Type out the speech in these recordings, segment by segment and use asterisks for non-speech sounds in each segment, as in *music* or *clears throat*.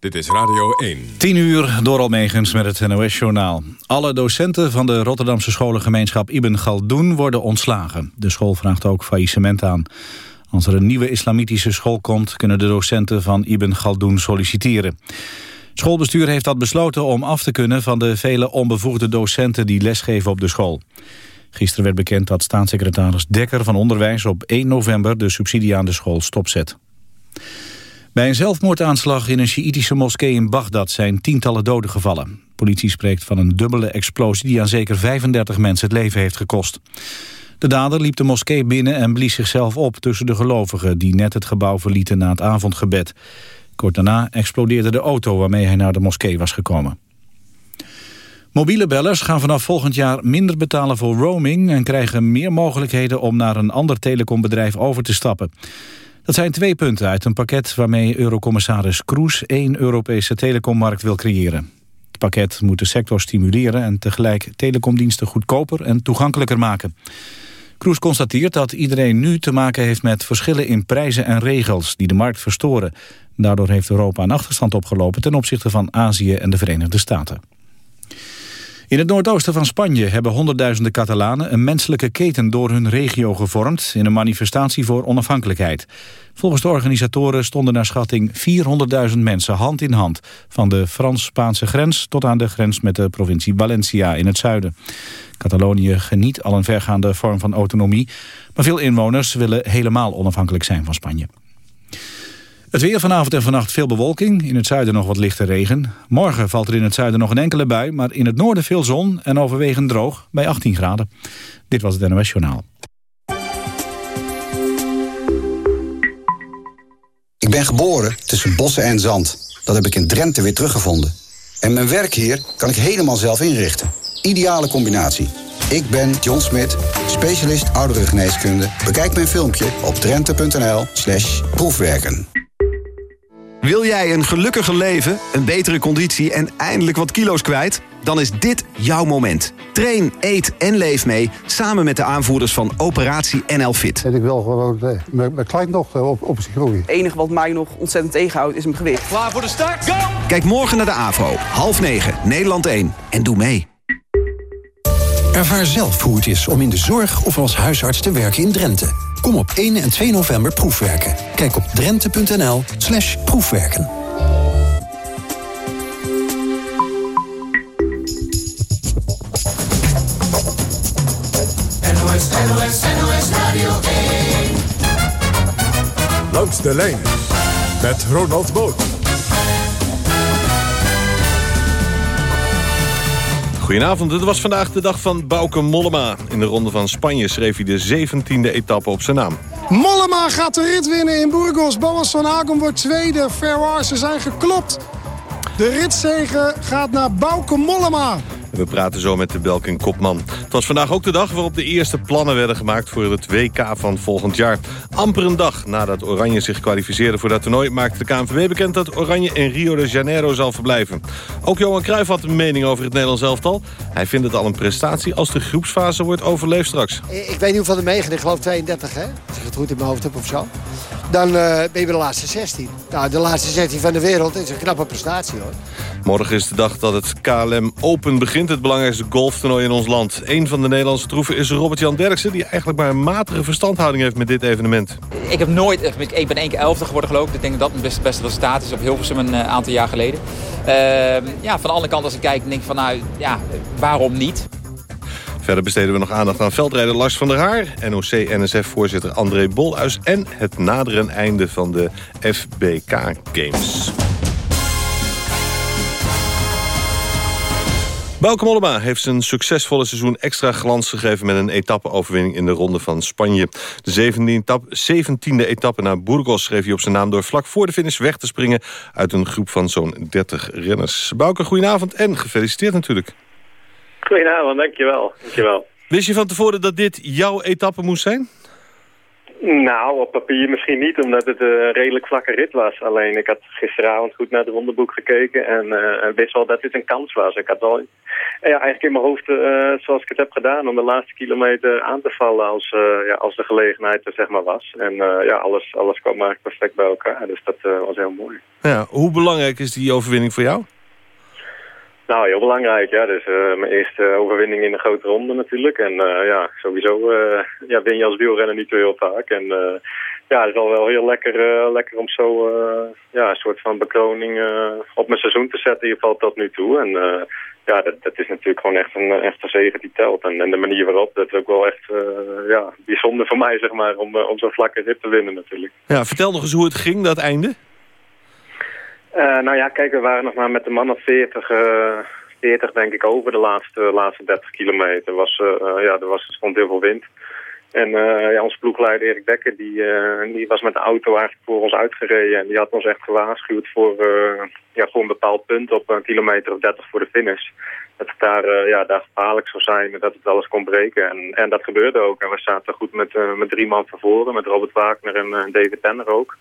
Dit is Radio 1. 10 uur door Almegens met het NOS-journaal. Alle docenten van de Rotterdamse scholengemeenschap Ibn Galdoen worden ontslagen. De school vraagt ook faillissement aan. Als er een nieuwe islamitische school komt... kunnen de docenten van Ibn Galdoen solliciteren. Het schoolbestuur heeft dat besloten om af te kunnen... van de vele onbevoegde docenten die lesgeven op de school. Gisteren werd bekend dat staatssecretaris Dekker van Onderwijs... op 1 november de subsidie aan de school stopzet. Bij een zelfmoordaanslag in een Sjiïtische moskee in Bagdad zijn tientallen doden gevallen. Politie spreekt van een dubbele explosie die aan zeker 35 mensen het leven heeft gekost. De dader liep de moskee binnen en blies zichzelf op tussen de gelovigen... die net het gebouw verlieten na het avondgebed. Kort daarna explodeerde de auto waarmee hij naar de moskee was gekomen. Mobiele bellers gaan vanaf volgend jaar minder betalen voor roaming... en krijgen meer mogelijkheden om naar een ander telecombedrijf over te stappen. Dat zijn twee punten uit een pakket waarmee eurocommissaris Kroes... één Europese telecommarkt wil creëren. Het pakket moet de sector stimuleren en tegelijk telecomdiensten goedkoper en toegankelijker maken. Kroes constateert dat iedereen nu te maken heeft met verschillen in prijzen en regels die de markt verstoren. Daardoor heeft Europa een achterstand opgelopen ten opzichte van Azië en de Verenigde Staten. In het noordoosten van Spanje hebben honderdduizenden Catalanen een menselijke keten door hun regio gevormd in een manifestatie voor onafhankelijkheid. Volgens de organisatoren stonden naar schatting 400.000 mensen hand in hand, van de Frans-Spaanse grens tot aan de grens met de provincie Valencia in het zuiden. Catalonië geniet al een vergaande vorm van autonomie, maar veel inwoners willen helemaal onafhankelijk zijn van Spanje. Het weer vanavond en vannacht veel bewolking. In het zuiden nog wat lichte regen. Morgen valt er in het zuiden nog een enkele bui... maar in het noorden veel zon en overwegend droog bij 18 graden. Dit was het NOS Journaal. Ik ben geboren tussen bossen en zand. Dat heb ik in Drenthe weer teruggevonden. En mijn werk hier kan ik helemaal zelf inrichten. Ideale combinatie. Ik ben John Smit, specialist ouderengeneeskunde. Bekijk mijn filmpje op drenthe.nl proefwerken. Wil jij een gelukkiger leven, een betere conditie en eindelijk wat kilo's kwijt? Dan is dit jouw moment. Train, eet en leef mee samen met de aanvoerders van Operatie NL Fit. En ik wil gewoon eh, mijn mijn kleindochter op, op zijn groei. Het enige wat mij nog ontzettend tegenhoudt is mijn gewicht. Klaar voor de start? Go! Kijk morgen naar de AVRO, half negen, Nederland 1. En doe mee. Ervaar zelf hoe het is om in de zorg of als huisarts te werken in Drenthe. Kom op 1 en 2 november proefwerken. Kijk op drenthe.nl slash proefwerken. NOS, NOS, NOS Radio 1. Langs de lijn met Ronald Boot. Goedenavond, het was vandaag de dag van Bauke Mollema. In de ronde van Spanje schreef hij de 17e etappe op zijn naam. Mollema gaat de rit winnen in Burgos. Boas van Aken wordt tweede. Ferroar, ze zijn geklopt. De ritzegen gaat naar Bauke Mollema. We praten zo met de Belkin Kopman. Het was vandaag ook de dag waarop de eerste plannen werden gemaakt voor het WK van volgend jaar. Amper een dag nadat Oranje zich kwalificeerde voor dat toernooi... maakte de KNVB bekend dat Oranje in Rio de Janeiro zal verblijven. Ook Johan Cruijff had een mening over het Nederlands elftal. Hij vindt het al een prestatie als de groepsfase wordt overleefd straks. Ik weet niet hoeveel er meegaan. Ik geloof 32, hè? Als ik het goed in mijn hoofd heb of zo. Dan eh, ben je bij de laatste 16. Nou, de laatste 16 van de wereld is een knappe prestatie, hoor. Morgen is de dag dat het KLM Open begint, het belangrijkste golftoernooi in ons land. Een van de Nederlandse troeven is Robert-Jan Derksen... die eigenlijk maar een matige verstandhouding heeft met dit evenement. Ik heb nooit, ik ik ben één keer elfde geworden geloof ik. Ik denk dat dat het beste, beste resultaat is op Hilversum een eh, aantal jaar geleden. Ehm, ja, van de andere kant als ik kijk, denk ik van nou, ja, waarom niet? Verder besteden we nog aandacht aan veldrijder Lars van der Haar... NOC-NSF-voorzitter André Bolhuis... en het naderen einde van de FBK Games. Bauke Mollema heeft zijn succesvolle seizoen extra glans gegeven... met een etappe-overwinning in de Ronde van Spanje. De 17e etappe, 17e etappe naar Burgos schreef hij op zijn naam... door vlak voor de finish weg te springen uit een groep van zo'n 30 renners. Bauke, goedenavond en gefeliciteerd natuurlijk. Goedenavond, dankjewel. dankjewel. Wist je van tevoren dat dit jouw etappe moest zijn? Nou, op papier misschien niet, omdat het een redelijk vlakke rit was. Alleen ik had gisteravond goed naar het rondeboek gekeken en uh, wist wel dat dit een kans was. Ik had wel ja, eigenlijk in mijn hoofd, uh, zoals ik het heb gedaan, om de laatste kilometer aan te vallen als, uh, ja, als de gelegenheid er zeg maar was. En ja, alles, alles kwam eigenlijk perfect bij elkaar, dus dat was heel mooi. Ja, hoe belangrijk is die overwinning voor jou? Nou, heel belangrijk. Ja. Dus uh, mijn eerste overwinning in de grote ronde natuurlijk. En uh, ja, sowieso ja, win je als wielrenner niet zo heel vaak. En ja, het is al wel heel lekker, lekker om zo ja, een soort van bekroning op mijn seizoen te zetten. Ieder geval tot nu toe. En ja, dat, dat is natuurlijk gewoon echt een, echt een zegen die telt. En, en de manier waarop, dat is ook wel echt ja, bijzonder voor mij, zeg maar, om, om zo'n vlakke rit te winnen natuurlijk. Ja, vertel nog eens hoe het ging, dat einde. Uh, nou ja, kijk, we waren nog maar met de man of 40, uh, 40 denk ik over de laatste, laatste 30 kilometer. Was, uh, ja, er was, stond heel veel wind. En ja, onze ploegleider Erik Dekker, die, die was met de auto eigenlijk voor ons uitgereden. En die had ons echt gewaarschuwd voor, ja, voor een bepaald punt op een kilometer of 30 voor de finish. Dat het daar, ja, daar gevaarlijk zou zijn, dat het alles kon breken. En, en dat gebeurde ook. En we zaten goed met, met drie man van voren, met Robert Wagner en David Tenner ook.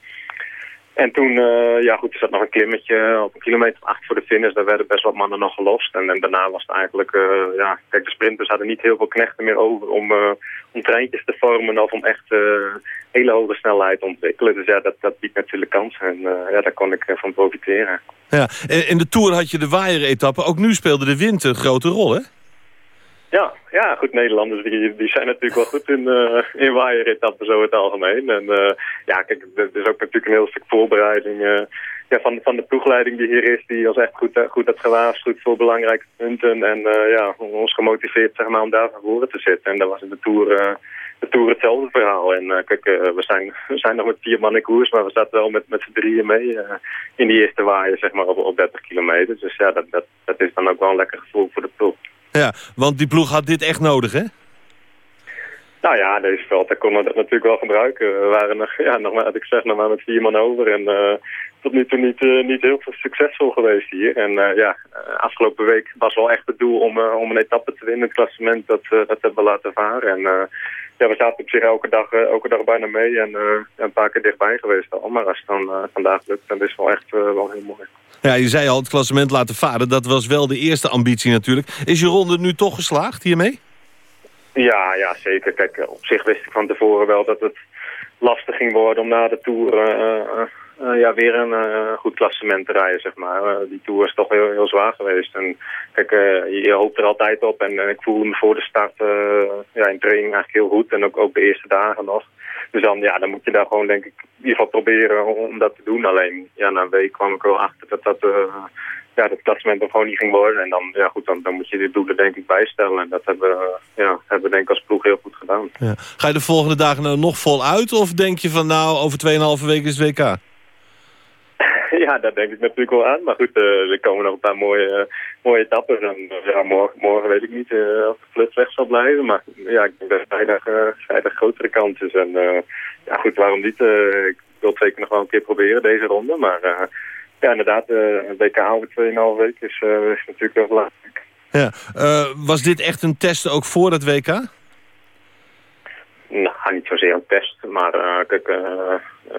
En toen, uh, ja goed, er zat nog een klimmetje op een kilometer acht voor de finish. Daar werden best wat mannen nog gelost. En, daarna was het eigenlijk, uh, ja, kijk, de sprinters hadden niet heel veel knechten meer over om, uh, om treintjes te vormen of om echt hele hoge snelheid te ontwikkelen. Dus ja, dat, dat biedt natuurlijk kansen en ja, daar kon ik van profiteren. Ja, in de Tour had je de waaieretappe. Ook nu speelde de wind een grote rol, hè? Ja, ja, goed, Nederlanders die, die zijn natuurlijk wel goed in, uh, in waaieretappen zo het algemeen. En uh, ja, kijk, er is ook natuurlijk een heel stuk voorbereiding uh, ja, van, van de ploegleiding die hier is. Die ons echt goed, goed heeft gewaarschuwd voor belangrijke punten. En ja, ons gemotiveerd zeg maar, om daar van voren te zitten. En dat was in de Tour, de tour hetzelfde verhaal. En kijk, we, zijn, we zijn nog met vier man koers, maar we zaten wel met, met z'n drieën mee in die eerste waaier zeg maar, op, op 30 kilometer. Dus ja, dat, dat, dat is dan ook wel een lekker gevoel voor de ploeg. Ja, want die ploeg had dit echt nodig, hè? Nou ja, deze veld, daar konden we dat natuurlijk wel gebruiken. We waren nog, ja, nog maar, ik zeg, nog maar met vier man over. En uh, tot nu toe niet, uh, niet heel succesvol geweest hier. En uh, ja, afgelopen week was wel echt het doel om, om een etappe te winnen. Het klassement, dat, dat hebben we laten varen. En ja, we zaten op zich elke dag, elke dag bijna mee. En een paar keer dichtbij geweest al. Maar als het dan vandaag lukt, dan is het wel echt wel heel mooi. Ja, je zei al, het klassement laten varen. Dat was wel de eerste ambitie natuurlijk. Is je ronde nu toch geslaagd hiermee? Ja, ja, zeker. Kijk, op zich wist ik van tevoren wel dat het lastig ging worden om na de Tour uh, uh, ja, weer een goed klassement te rijden, zeg maar. die Tour is toch heel, heel zwaar geweest. En kijk, je, hoopt er altijd op. En, ik voelde me voor de start ja, in training eigenlijk heel goed. En ook, ook de eerste dagen nog. Dus dan, ja, dan moet je daar gewoon, denk ik, in ieder geval proberen om dat te doen. Alleen, ja, na een week kwam ik wel achter dat dat, ja, dat klassement er gewoon niet ging worden. En dan, ja goed, dan, dan moet je dit doelen denk ik bijstellen. En dat hebben, uh, ja, hebben we denk ik als ploeg heel goed gedaan. Ja. Ga je de volgende dagen nou nog vol uit? Of denk je van nou, over 2,5 weken is het WK? *laughs* ja, dat denk ik natuurlijk wel aan. Maar goed, uh, er komen nog een paar mooie, uh, mooie etappen. En uh, ja, morgen, morgen weet ik niet of de fluit weg zal blijven. Maar ja, ik denk dat vrijdag, vrijdag grotere kans is. En ja, goed, waarom niet? ik wil het zeker nog wel een keer proberen, deze ronde. Maar ja, inderdaad, een WK over 2,5 weken is, is natuurlijk wel belangrijk. Ja, was dit echt een test ook voor het WK? Nou, niet zozeer een test, maar uh, kijk, uh,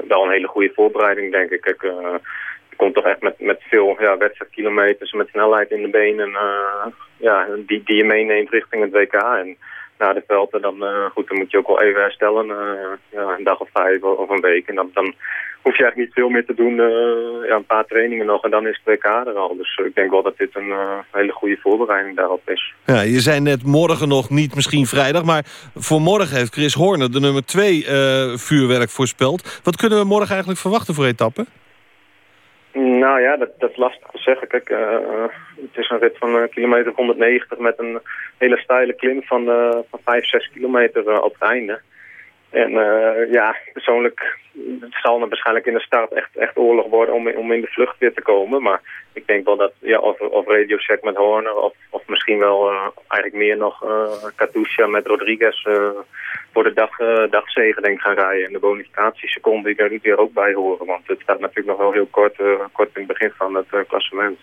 wel een hele goede voorbereiding, denk ik. Kijk, uh, je komt toch echt met, met veel ja, wedstrijdkilometers, met snelheid in de benen, ja, die, die je meeneemt richting het WK. En na de velden, dan, goed, dan moet je ook wel even herstellen, ja, een dag of vijf of een week. En dan, dan hoef je eigenlijk niet veel meer te doen. Uh, ja, een paar trainingen nog en dan is het WK er al. Dus ik denk wel dat dit een hele goede voorbereiding daarop is. Ja, je zei net morgen nog niet, misschien vrijdag. Maar voor morgen heeft Chris Horner de nummer 2 uh, vuurwerk voorspeld. Wat kunnen we morgen eigenlijk verwachten voor etappen? Nou ja, dat, dat is lastig te zeggen. Kijk, het is een rit van kilometer 190 met een hele steile klim van, van 5, 6 kilometer op het einde. En uh, ja, persoonlijk het zal er waarschijnlijk in de start echt, echt oorlog worden om, om in de vlucht weer te komen. Maar ik denk wel dat, ja, of, of Radio Shack met Horner of, of misschien wel uh, eigenlijk meer nog uh, Katusha met Rodriguez voor de dag, dagzegen denk gaan rijden. En de bonificatieseconden die er niet weer ook bij horen. Want het staat natuurlijk nog wel heel kort, kort in het begin van het klassement.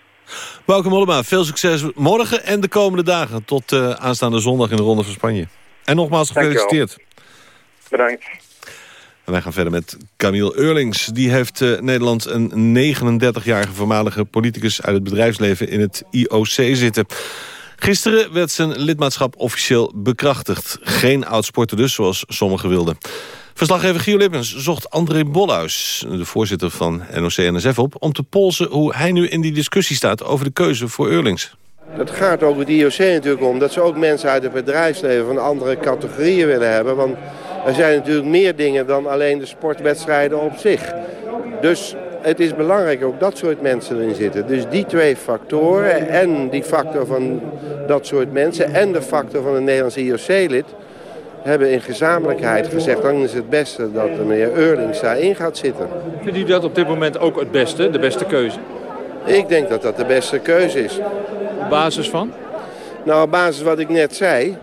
Bouke Mollema, veel succes morgen en de komende dagen. Tot aanstaande zondag in de Ronde van Spanje. En nogmaals gefeliciteerd. Bedankt. En wij gaan verder met Camille Eurlings. Die heeft uh, Nederland een 39-jarige voormalige politicus uit het bedrijfsleven in het IOC zitten. Gisteren werd zijn lidmaatschap officieel bekrachtigd. Geen oudsporter dus, zoals sommigen wilden. Verslaggever Gio Lippens zocht André Bolhuis, de voorzitter van NOC-NSF, op... om te polsen hoe hij nu in die discussie staat over de keuze voor Eurlings. Het gaat over de IOC natuurlijk om dat ze ook mensen uit het bedrijfsleven van andere categorieën willen hebben. Want er zijn natuurlijk meer dingen dan alleen de sportwedstrijden op zich. Dus het is belangrijk ook dat soort mensen erin zitten. Dus die twee factoren en die factor van dat soort mensen en de factor van een Nederlandse IOC-lid hebben in gezamenlijkheid gezegd... dan is het beste dat de meneer Eurlings daarin gaat zitten. Vindt u dat op dit moment ook het beste, de beste keuze? Ik denk dat dat de beste keuze is. Op basis van? Nou, op basis wat ik net zei...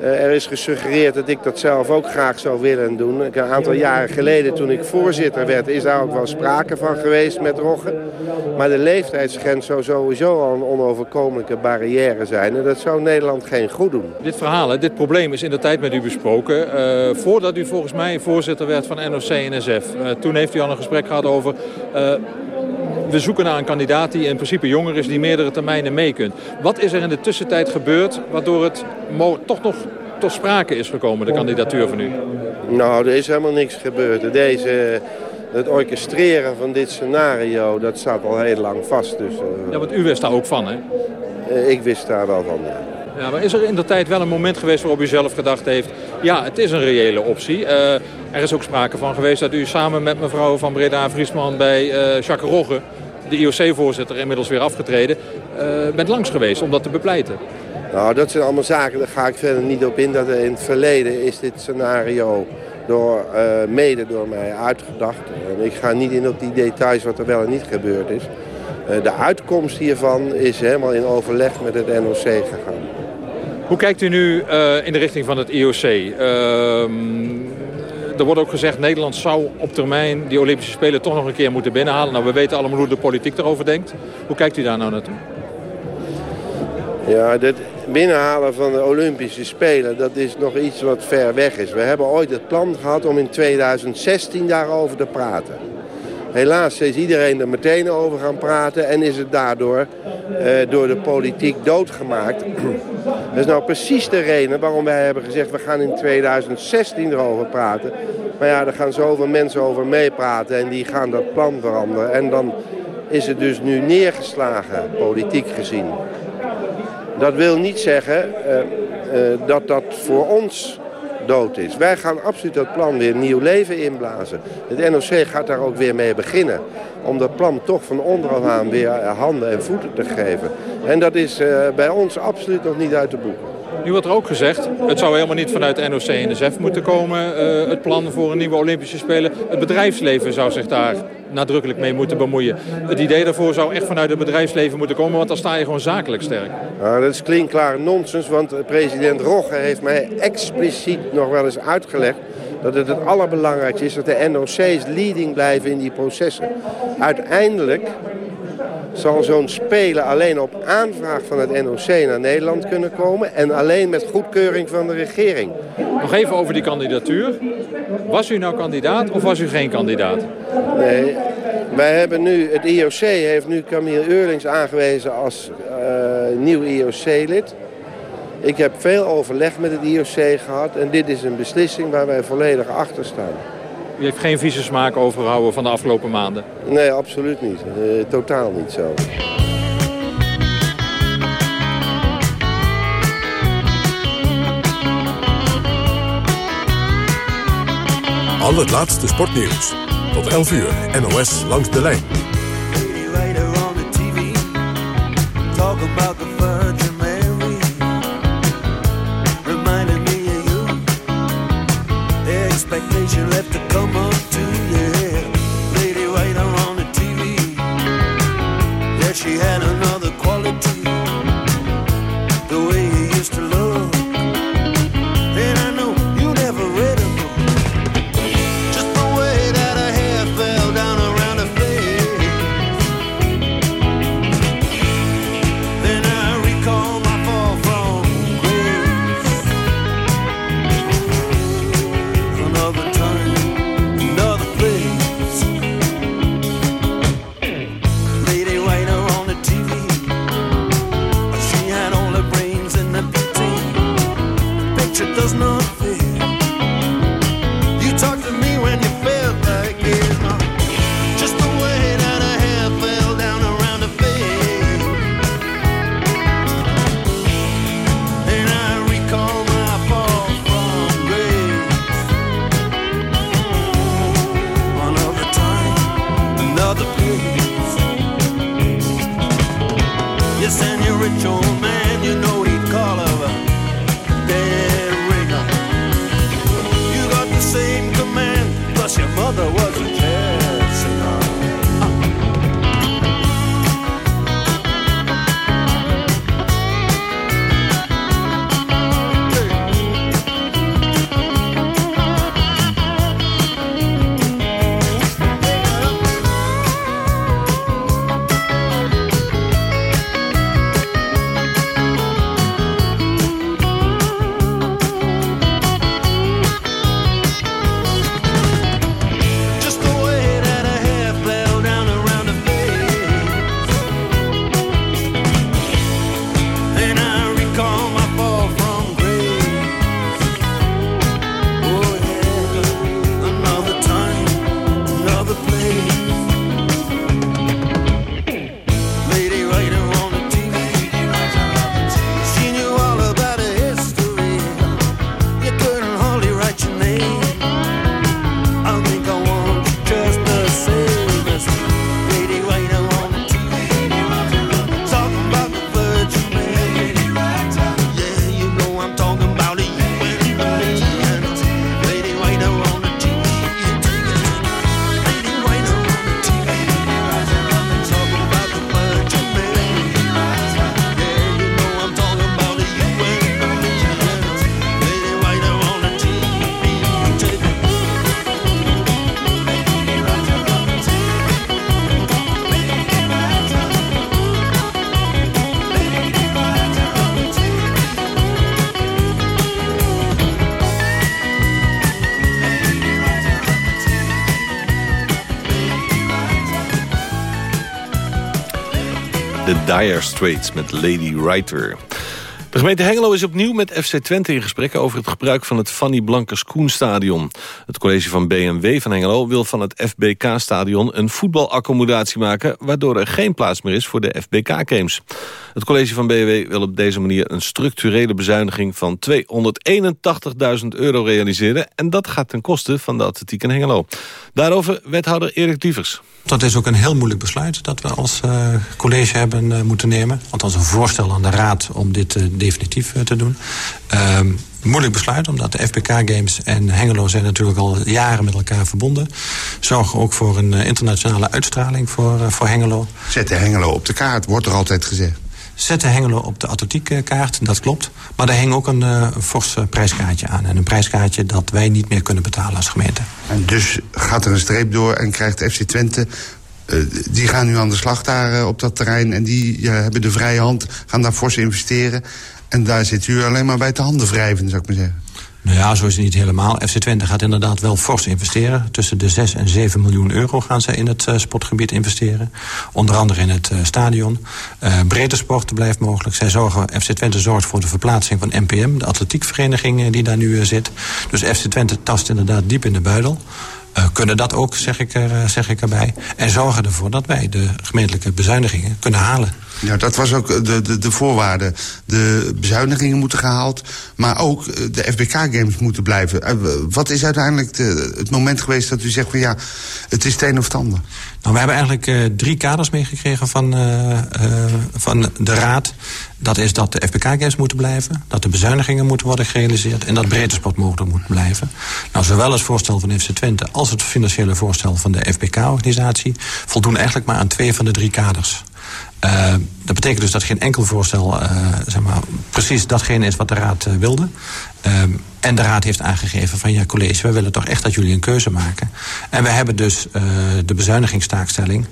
Eh, er is gesuggereerd dat ik dat zelf ook graag zou willen doen. Een aantal jaren geleden, toen ik voorzitter werd, is daar ook wel sprake van geweest met Rogge. Maar de leeftijdsgrens zou sowieso al een onoverkomelijke barrière zijn. En dat zou Nederland geen goed doen. Dit verhaal, dit probleem is in de tijd met u besproken. Uh, voordat u volgens mij voorzitter werd van NOC-NSF. Eh, toen heeft u al een gesprek gehad over we zoeken naar een kandidaat die in principe jonger is... die meerdere termijnen mee kunt. Wat is er in de tussentijd gebeurd waardoor het toch nog tot sprake is gekomen, de kandidatuur van u? Nou, er is helemaal niks gebeurd. Deze, het orchestreren van dit scenario, dat staat al heel lang vast. Dus, uh... Ja, want u wist daar ook van, hè? Uh, ik wist daar wel van, ja. Ja, maar is er in de tijd wel een moment geweest waarop u zelf gedacht heeft... ja, het is een reële optie. Uh, er is ook sprake van geweest dat u samen met mevrouw van Breda-Vriesman... bij Jacques Rogge de IOC-voorzitter inmiddels weer afgetreden, uh, bent langs geweest om dat te bepleiten. Nou, dat zijn allemaal zaken, daar ga ik verder niet op in. Dat in het verleden is dit scenario door, mede door mij uitgedacht. En ik ga niet in op die details wat er wel en niet gebeurd is. De uitkomst hiervan is helemaal in overleg met het NOC gegaan. Hoe kijkt u nu in de richting van het IOC? Ehm, er wordt ook gezegd, Nederland zou op termijn die Olympische Spelen toch nog een keer moeten binnenhalen. Nou, we weten allemaal hoe de politiek erover denkt. Hoe kijkt u daar nou naartoe? Ja, het binnenhalen van de Olympische Spelen, dat is nog iets wat ver weg is. We hebben ooit het plan gehad om in 2016 daarover te praten. Helaas is iedereen er meteen over gaan praten en is het daardoor eh, door de politiek doodgemaakt. *clears throat* Dat is nou precies de reden waarom wij hebben gezegd... we gaan in 2016 erover praten. Maar ja, er gaan zoveel mensen over meepraten en die gaan dat plan veranderen. En dan is het dus nu neergeslagen, politiek gezien. Dat wil niet zeggen uh, uh, dat dat voor ons dood is. Wij gaan absoluut dat plan weer nieuw leven inblazen. Het NOC gaat daar ook weer mee beginnen. Om dat plan toch van onderaf aan weer handen en voeten te geven. En dat is uh, bij ons absoluut nog niet uit de boeken. Nu wordt er ook gezegd, het zou helemaal niet vanuit NOC en NSF moeten komen, uh, het plan voor een nieuwe Olympische Spelen. Het bedrijfsleven zou zich daar nadrukkelijk mee moeten bemoeien. Het idee daarvoor zou echt vanuit het bedrijfsleven moeten komen, want dan sta je gewoon zakelijk sterk. Nou, dat is klinkklaar nonsens, want president Rogge heeft mij expliciet nog wel eens uitgelegd dat het het allerbelangrijkste is dat de NOC's leading blijven in die processen. Uiteindelijk zal zo'n spelen alleen op aanvraag van het NOC naar Nederland kunnen komen... en alleen met goedkeuring van de regering. Nog even over die kandidatuur. Was u nou kandidaat of was u geen kandidaat? Nee, wij hebben nu, het IOC heeft nu Camille Eurlings aangewezen als uh, nieuw IOC-lid. Ik heb veel overleg met het IOC gehad en dit is een beslissing waar wij volledig achter staan. U heeft geen vieze smaak overhouden van de afgelopen maanden? Nee, absoluut niet. Uh, totaal niet zo. Al het laatste sportnieuws. Tot 11 uur, NOS langs de lijn. Dire Straits met Lady Writer. De gemeente Hengelo is opnieuw met FC Twente in gesprek... over het gebruik van het Fanny Blankers-Koen-stadion. Het college van BMW van Hengelo wil van het FBK-stadion... een voetbalaccommodatie maken... waardoor er geen plaats meer is voor de FBK-games. Het college van BMW wil op deze manier... een structurele bezuiniging van 281.000 euro realiseren... en dat gaat ten koste van de atletiek in Hengelo. Daarover wethouder Erik Dievers. Dat is ook een heel moeilijk besluit dat we als uh, college hebben uh, moeten nemen. Althans een voorstel aan de raad om dit uh, definitief te doen. Ehm, moeilijk besluit, omdat de FBK-games en Hengelo zijn natuurlijk al jaren met elkaar verbonden. Zorgen ook voor een internationale uitstraling voor, voor Hengelo. Zetten Hengelo op de kaart, wordt er altijd gezegd zetten Hengelo op de atletiekkaart, dat klopt. Maar daar hing ook een uh, fors prijskaartje aan. En een prijskaartje dat wij niet meer kunnen betalen als gemeente. En dus gaat er een streep door en krijgt FC Twente... Uh, die gaan nu aan de slag daar uh, op dat terrein... en die uh, hebben de vrije hand, gaan daar fors investeren. En daar zit u alleen maar bij te handen wrijven, zou ik maar zeggen. Nou ja, zo is het niet helemaal. FC Twente gaat inderdaad wel fors investeren. Tussen de 6 en 7 miljoen euro gaan ze in het uh, sportgebied investeren. Onder andere in het uh, stadion. Uh, breedte sport blijft mogelijk. Zij zorgen, FC Twente zorgt voor de verplaatsing van NPM, de atletiekvereniging die daar nu zit. Dus FC Twente tast inderdaad diep in de buidel. Kunnen dat ook, zeg ik, er, zeg ik erbij. En zorgen ervoor dat wij de gemeentelijke bezuinigingen kunnen halen. Ja, dat was ook de, de, de voorwaarde. De bezuinigingen moeten gehaald, maar ook de FBK-games moeten blijven. Uh, wat is uiteindelijk de, het moment geweest dat u zegt van ja, het is het een of ander? Nou, we hebben eigenlijk drie kaders meegekregen van, van de Raad. Dat is dat de FBK-games moeten blijven, dat de bezuinigingen moeten worden gerealiseerd... en dat breedte sport mogelijk moet blijven. Nou, zowel het voorstel van FC Twente als het financiële voorstel van de FBK-organisatie... voldoen eigenlijk maar aan twee van de drie kaders. Uh, dat betekent dus dat geen enkel voorstel uh, zeg maar, precies datgene is wat de Raad uh, wilde. En de Raad heeft aangegeven van ja college, wij willen toch echt dat jullie een keuze maken. En we hebben dus de bezuinigingstaakstelling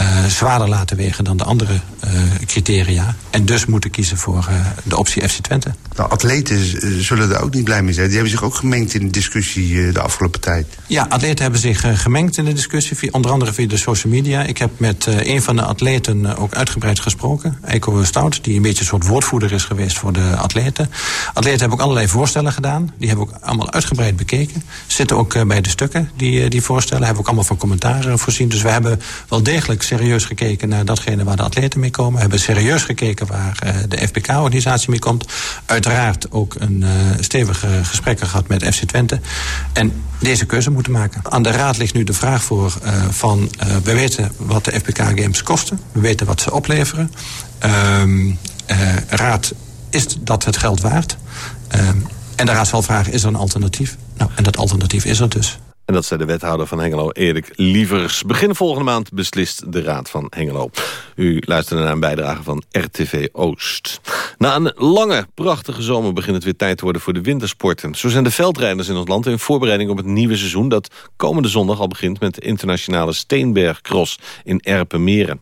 uh, zwaarder laten wegen dan de andere uh, criteria. En dus moeten kiezen voor uh, de optie FC Twente. De atleten zullen er ook niet blij mee zijn. Die hebben zich ook gemengd in de discussie de afgelopen tijd. Ja, atleten hebben zich gemengd in de discussie. Via, onder andere via de social media. Ik heb met een van de atleten ook uitgebreid gesproken. Eiko Stout, die een beetje een soort woordvoerder is geweest voor de atleten. Atleten hebben ook allerlei voorstellen gedaan. Die hebben ook allemaal uitgebreid bekeken. Zitten ook bij de stukken, die, die voorstellen. Hebben we ook allemaal van commentaren voorzien. Dus we hebben wel degelijk serieus gekeken naar datgene waar de atleten mee komen. We hebben serieus gekeken waar uh, de FBK-organisatie mee komt. Uiteraard ook een uh, stevige gesprekken gehad met FC Twente. En deze keuze moeten maken. Aan de raad ligt nu de vraag voor uh, van... we weten wat de FBK-games kosten. We weten wat ze opleveren. Um, raad, is dat het geld waard? Um, en de raad zal vragen, is er een alternatief? Nou, en dat alternatief is er dus. En dat zei de wethouder van Hengelo, Erik Lievers. Begin volgende maand beslist de Raad van Hengelo. U luisterde naar een bijdrage van RTV Oost. Na een lange, prachtige zomer begint het weer tijd te worden voor de wintersporten. Zo zijn de veldrijders in ons land in voorbereiding op het nieuwe seizoen... dat komende zondag al begint met de internationale Steenbergcross in Erpenmeren.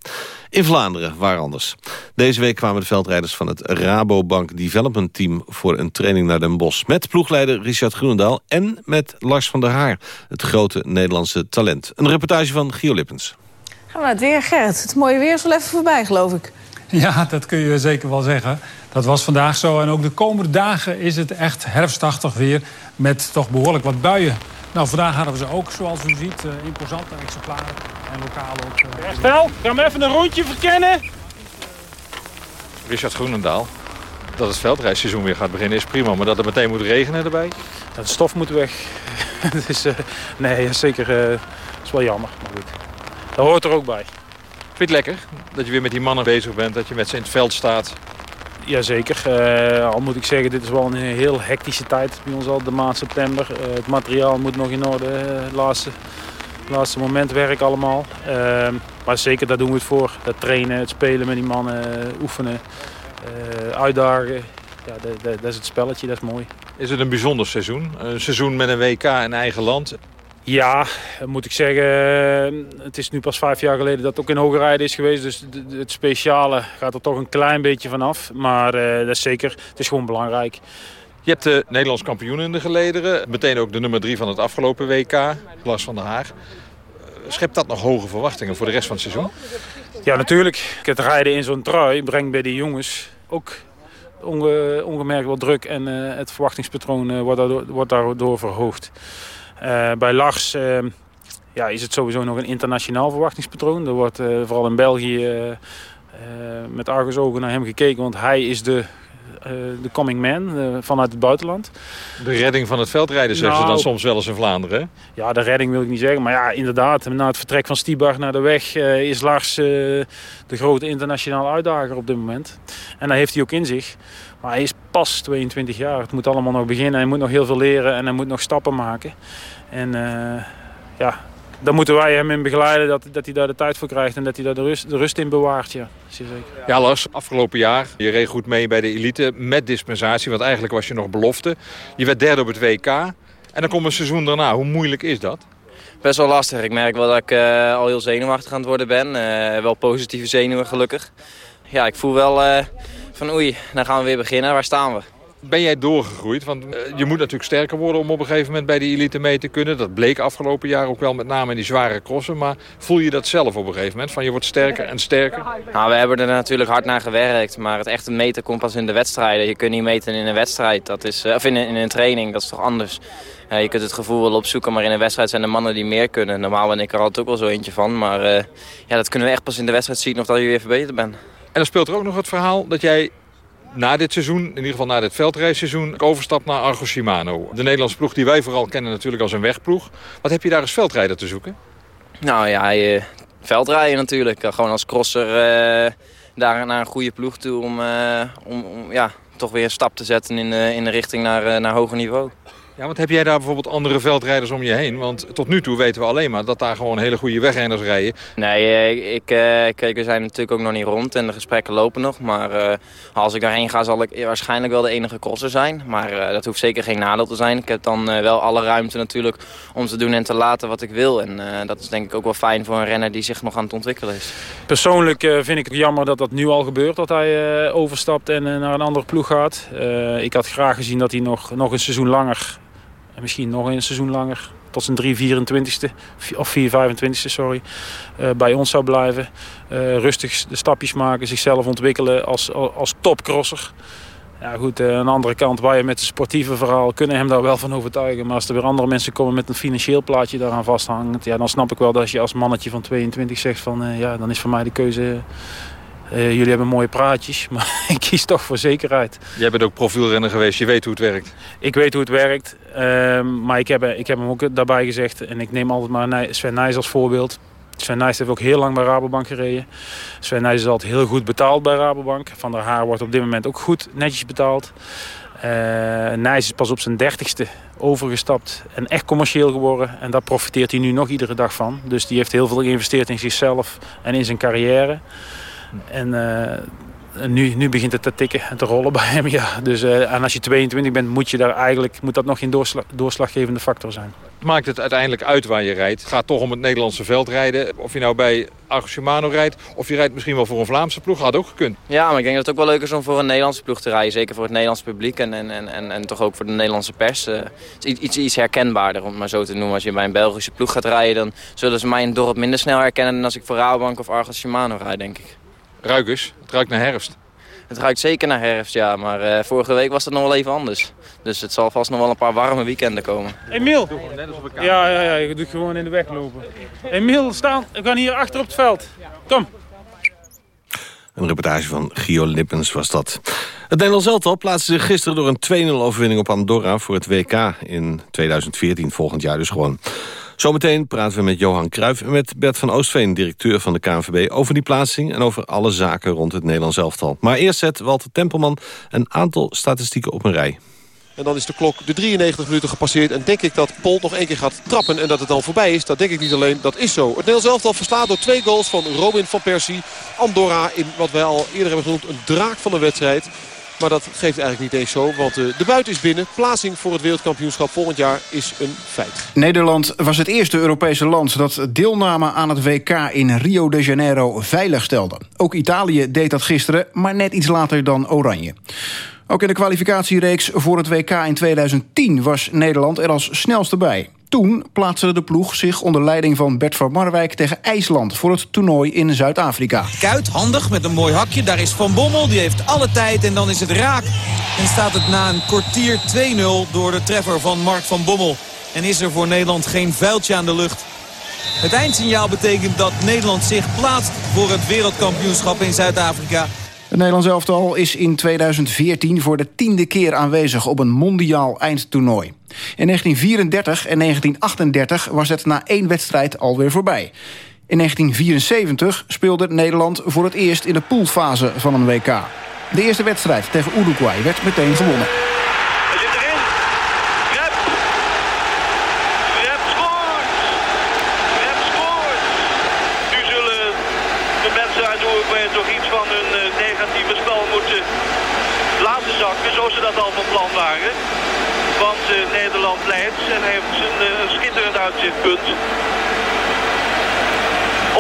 In Vlaanderen, waar anders. Deze week kwamen de veldrijders van het Rabobank Development Team... voor een training naar Den Bosch. Met ploegleider Richard Groenendaal en met Lars van der Haar... het grote Nederlandse talent. Een reportage van Gio Lippens. Gaan we naar het weer, Gerrit. Het mooie weer is wel even voorbij, geloof ik. Ja, dat kun je zeker wel zeggen. Dat was vandaag zo. En ook de komende dagen is het echt herfstachtig weer... met toch behoorlijk wat buien. Nou, vandaag hadden we ze ook, zoals u ziet, uh, imposante exemplaren. En lokaal ook... Uh, Herstel, gaan we even een rondje verkennen? Richard Groenendaal. Dat het veldrijseizoen weer gaat beginnen is prima. Maar dat het meteen moet regenen erbij? Dat de stof moet weg. *laughs* dus, uh, nee, zeker. Uh, is wel jammer. Maar goed. Dat hoort er ook bij. Vind je het lekker dat je weer met die mannen bezig bent? Dat je met ze in het veld staat? Jazeker. Uh, al moet ik zeggen, dit is wel een heel hectische tijd bij ons al, de maand september. Uh, het materiaal moet nog in orde, uh, laatste, laatste moment werk allemaal. Ehm, maar zeker, daar doen we het voor. Dat trainen, het spelen met die mannen, oefenen, uitdagen. Ja, dat, dat, dat is het spelletje, dat is mooi. Is het een bijzonder seizoen? Een seizoen met een WK in eigen land? Ja, moet ik zeggen, het is nu pas vijf jaar geleden dat het ook in Hogerheide is geweest. Dus het speciale gaat er toch een klein beetje vanaf. Maar uh, dat is zeker, het is gewoon belangrijk. Je hebt de Nederlands kampioen in de gelederen. Meteen ook de nummer drie van het afgelopen WK, Lars van der Haag. Schept dat nog hoge verwachtingen voor de rest van het seizoen? Ja, natuurlijk. Het rijden in zo'n trui brengt bij die jongens ook onge, ongemerkt wat druk. En uh, het verwachtingspatroon uh, wordt, daardoor, wordt verhoogd. Uh, bij Lars ja, is het sowieso nog een internationaal verwachtingspatroon. Er wordt vooral in België met argusogen naar hem gekeken. Want hij is de de coming man uh, vanuit het buitenland. De redding van het veldrijden zeggen nou, ze dan soms wel eens in Vlaanderen. Ja, de redding wil ik niet zeggen. Maar ja, inderdaad, na het vertrek van Stiebach naar de weg... Uh, is Lars de grote internationale uitdager op dit moment. En dat heeft hij ook in zich. Maar hij is pas 22 jaar. Het moet allemaal nog beginnen. Hij moet nog heel veel leren en hij moet nog stappen maken. En ja, dan moeten wij hem in begeleiden dat, dat hij daar de tijd voor krijgt en dat hij daar de rust, de rust in bewaart. Ja, zeker. ja, Lars, afgelopen jaar, je reed goed mee bij de elite met dispensatie, want eigenlijk was je nog belofte. Je werd derde op het WK en dan komt een seizoen daarna. Hoe moeilijk is dat? Best wel lastig. Ik merk wel dat ik uh, al heel zenuwachtig aan het worden ben. Uh, wel positieve zenuwen gelukkig. Ja, ik voel wel uh, van oei, dan gaan we weer beginnen. Waar staan we? Ben jij doorgegroeid? Want eh, je moet natuurlijk sterker worden om op een gegeven moment bij die elite mee te kunnen. Dat bleek afgelopen jaar ook wel met name in die zware crossen. Maar voel je dat zelf op een gegeven moment? Van je wordt sterker en sterker? Nou, we hebben er natuurlijk hard naar gewerkt. Maar het echte meten komt pas in de wedstrijden. Je kunt niet meten in een wedstrijd. Dat is, eh, of in, in een training. Dat is toch anders. je kunt het gevoel wel opzoeken, maar in een wedstrijd zijn er mannen die meer kunnen. Normaal ben ik er altijd ook wel zo eentje van. Maar uh, ja, dat kunnen we echt pas in de wedstrijd zien of dat je weer verbeterd bent. En dan speelt er ook nog het verhaal dat jij na dit seizoen, in ieder geval na dit veldrijseizoen, overstap naar Argo Shimano. De Nederlandse ploeg die wij vooral kennen natuurlijk als een wegploeg. Wat heb je daar als veldrijder te zoeken? Nou ja, je, veldrijden natuurlijk. Gewoon als crosser uh, daar naar een goede ploeg toe om, om, om, ja, toch weer een stap te zetten in, uh, in de richting naar, naar hoger niveau. Ja, want heb jij daar bijvoorbeeld andere veldrijders om je heen? Want tot nu toe weten we alleen maar dat daar gewoon hele goede wegrenners rijden. Nee, ik, ik, kijk, we zijn natuurlijk ook nog niet rond en de gesprekken lopen nog. Maar uh, als ik daarheen ga zal ik waarschijnlijk wel de enige crosser zijn. Maar uh, dat hoeft zeker geen nadeel te zijn. Ik heb dan uh, wel alle ruimte natuurlijk om te doen en te laten wat ik wil. En dat is denk ik ook wel fijn voor een renner die zich nog aan het ontwikkelen is. Persoonlijk vind ik het jammer dat dat nu al gebeurt. Dat hij overstapt en naar een andere ploeg gaat. ik had graag gezien dat hij nog, nog een seizoen langer misschien nog een seizoen langer, tot zijn 3-24ste of 4-25ste, sorry, uh, bij ons zou blijven. Uh, rustig de stapjes maken, zichzelf ontwikkelen als, als topcrosser. Ja goed, uh, aan de andere kant, waar je met het sportieve verhaal kunnen hem daar wel van overtuigen. Maar als er weer andere mensen komen met een financieel plaatje daaraan vasthangt, ja, dan snap ik wel dat je als mannetje van 22 zegt van ja, dan is voor mij de keuze uh, jullie hebben mooie praatjes, *laughs* maar ik kies toch voor zekerheid. Jij bent ook profielrenner geweest, je weet hoe het werkt. Ik weet hoe het werkt, uh, maar ik heb, ik heb hem ook daarbij gezegd... en ik neem altijd maar Sven Nijs als voorbeeld. Sven Nijs heeft ook heel lang bij Rabobank gereden. Sven Nijs is altijd heel goed betaald bij Rabobank. Van der Haar wordt op dit moment ook goed netjes betaald. Uh, Nijs is pas op zijn dertigste overgestapt en echt commercieel geworden. En daar profiteert hij nu nog iedere dag van. Dus die heeft heel veel geïnvesteerd in zichzelf en in zijn carrière. En uh, nu, nu begint het te tikken en te rollen bij hem. *laughs* Ja. Dus, uh, en als je 22 bent, moet, je daar eigenlijk, moet dat nog geen doorslag, doorslaggevende factor zijn. Maakt het uiteindelijk uit waar je rijdt? Het gaat toch om het Nederlandse veld rijden. Of je nou bij Argo Shimano rijdt, of je rijdt misschien wel voor een Vlaamse ploeg, had ook gekund. Ja, maar ik denk dat het ook wel leuk is om voor een Nederlandse ploeg te rijden. Zeker voor het Nederlandse publiek en, en, en, en, en toch ook voor de Nederlandse pers. Uh, het is iets, iets herkenbaarder, om het maar zo te noemen. Als je bij een Belgische ploeg gaat rijden, dan zullen ze mij in het dorp minder snel herkennen... dan als ik voor Rabobank of Argo Shimano rijd, denk ik. Ruikers, het ruikt naar herfst. Het ruikt zeker naar herfst, ja. Maar uh, vorige week was het nog wel even anders. Dus het zal vast nog wel een paar warme weekenden komen. Emiel! Ja, ja, ja, je doet gewoon in de weg lopen. Emiel, staan. We gaan hier achter op het veld. Kom. Een reportage van Gio Lippens was dat. Het Nederlands elftal plaatste zich gisteren door een 2-0 overwinning op Andorra... voor het WK in 2014, volgend jaar dus gewoon. Zometeen praten we met Johan Cruijff en met Bert van Oostveen... directeur van de KNVB, over die plaatsing... en over alle zaken rond het Nederlands elftal. Maar eerst zet Walter Tempelman een aantal statistieken op een rij. En dan is de klok de 93 minuten gepasseerd. En denk ik dat Pol nog één keer gaat trappen en dat het dan voorbij is. Dat denk ik niet alleen, dat is zo. Het Nederlands elftal verslaat door twee goals van Robin van Persie. Andorra in wat wij al eerder hebben genoemd een draak van de wedstrijd. Maar dat geeft eigenlijk niet eens zo. Want eh, de buiten is binnen. Plaatsing voor het wereldkampioenschap volgend jaar is een feit. Nederland was het eerste Europese land dat deelname aan het WK in Rio de Janeiro veilig stelde. Ook Italië deed dat gisteren, maar net iets later dan Oranje. Ook in de kwalificatiereeks voor het WK in 2010 was Nederland er als snelste bij. Toen plaatste de ploeg zich onder leiding van Bert van Marwijk tegen IJsland... voor het toernooi in Zuid-Afrika. Kuit, handig, met een mooi hakje. Daar is Van Bommel, die heeft alle tijd en dan is het raak. En staat het na een kwartier 2-0 door de treffer van Mark van Bommel. En is er voor Nederland geen vuiltje aan de lucht. Het eindsignaal betekent dat Nederland zich plaatst voor het wereldkampioenschap in Zuid-Afrika. Het Nederlands elftal is in 2014 voor de tiende keer aanwezig op een mondiaal eindtoernooi. In 1934 en 1938 was het na één wedstrijd alweer voorbij. In 1974 speelde Nederland voor het eerst in de poolfase van een WK. De eerste wedstrijd tegen Uruguay werd meteen gewonnen. Nu zullen de mensen uit Uruguay toch iets van hun eh, negatieve spel moeten laten zakken, zoals ze dat al van plan waren. Want Nederland leidt en heeft een, eh, een schitterend uitzichtpunt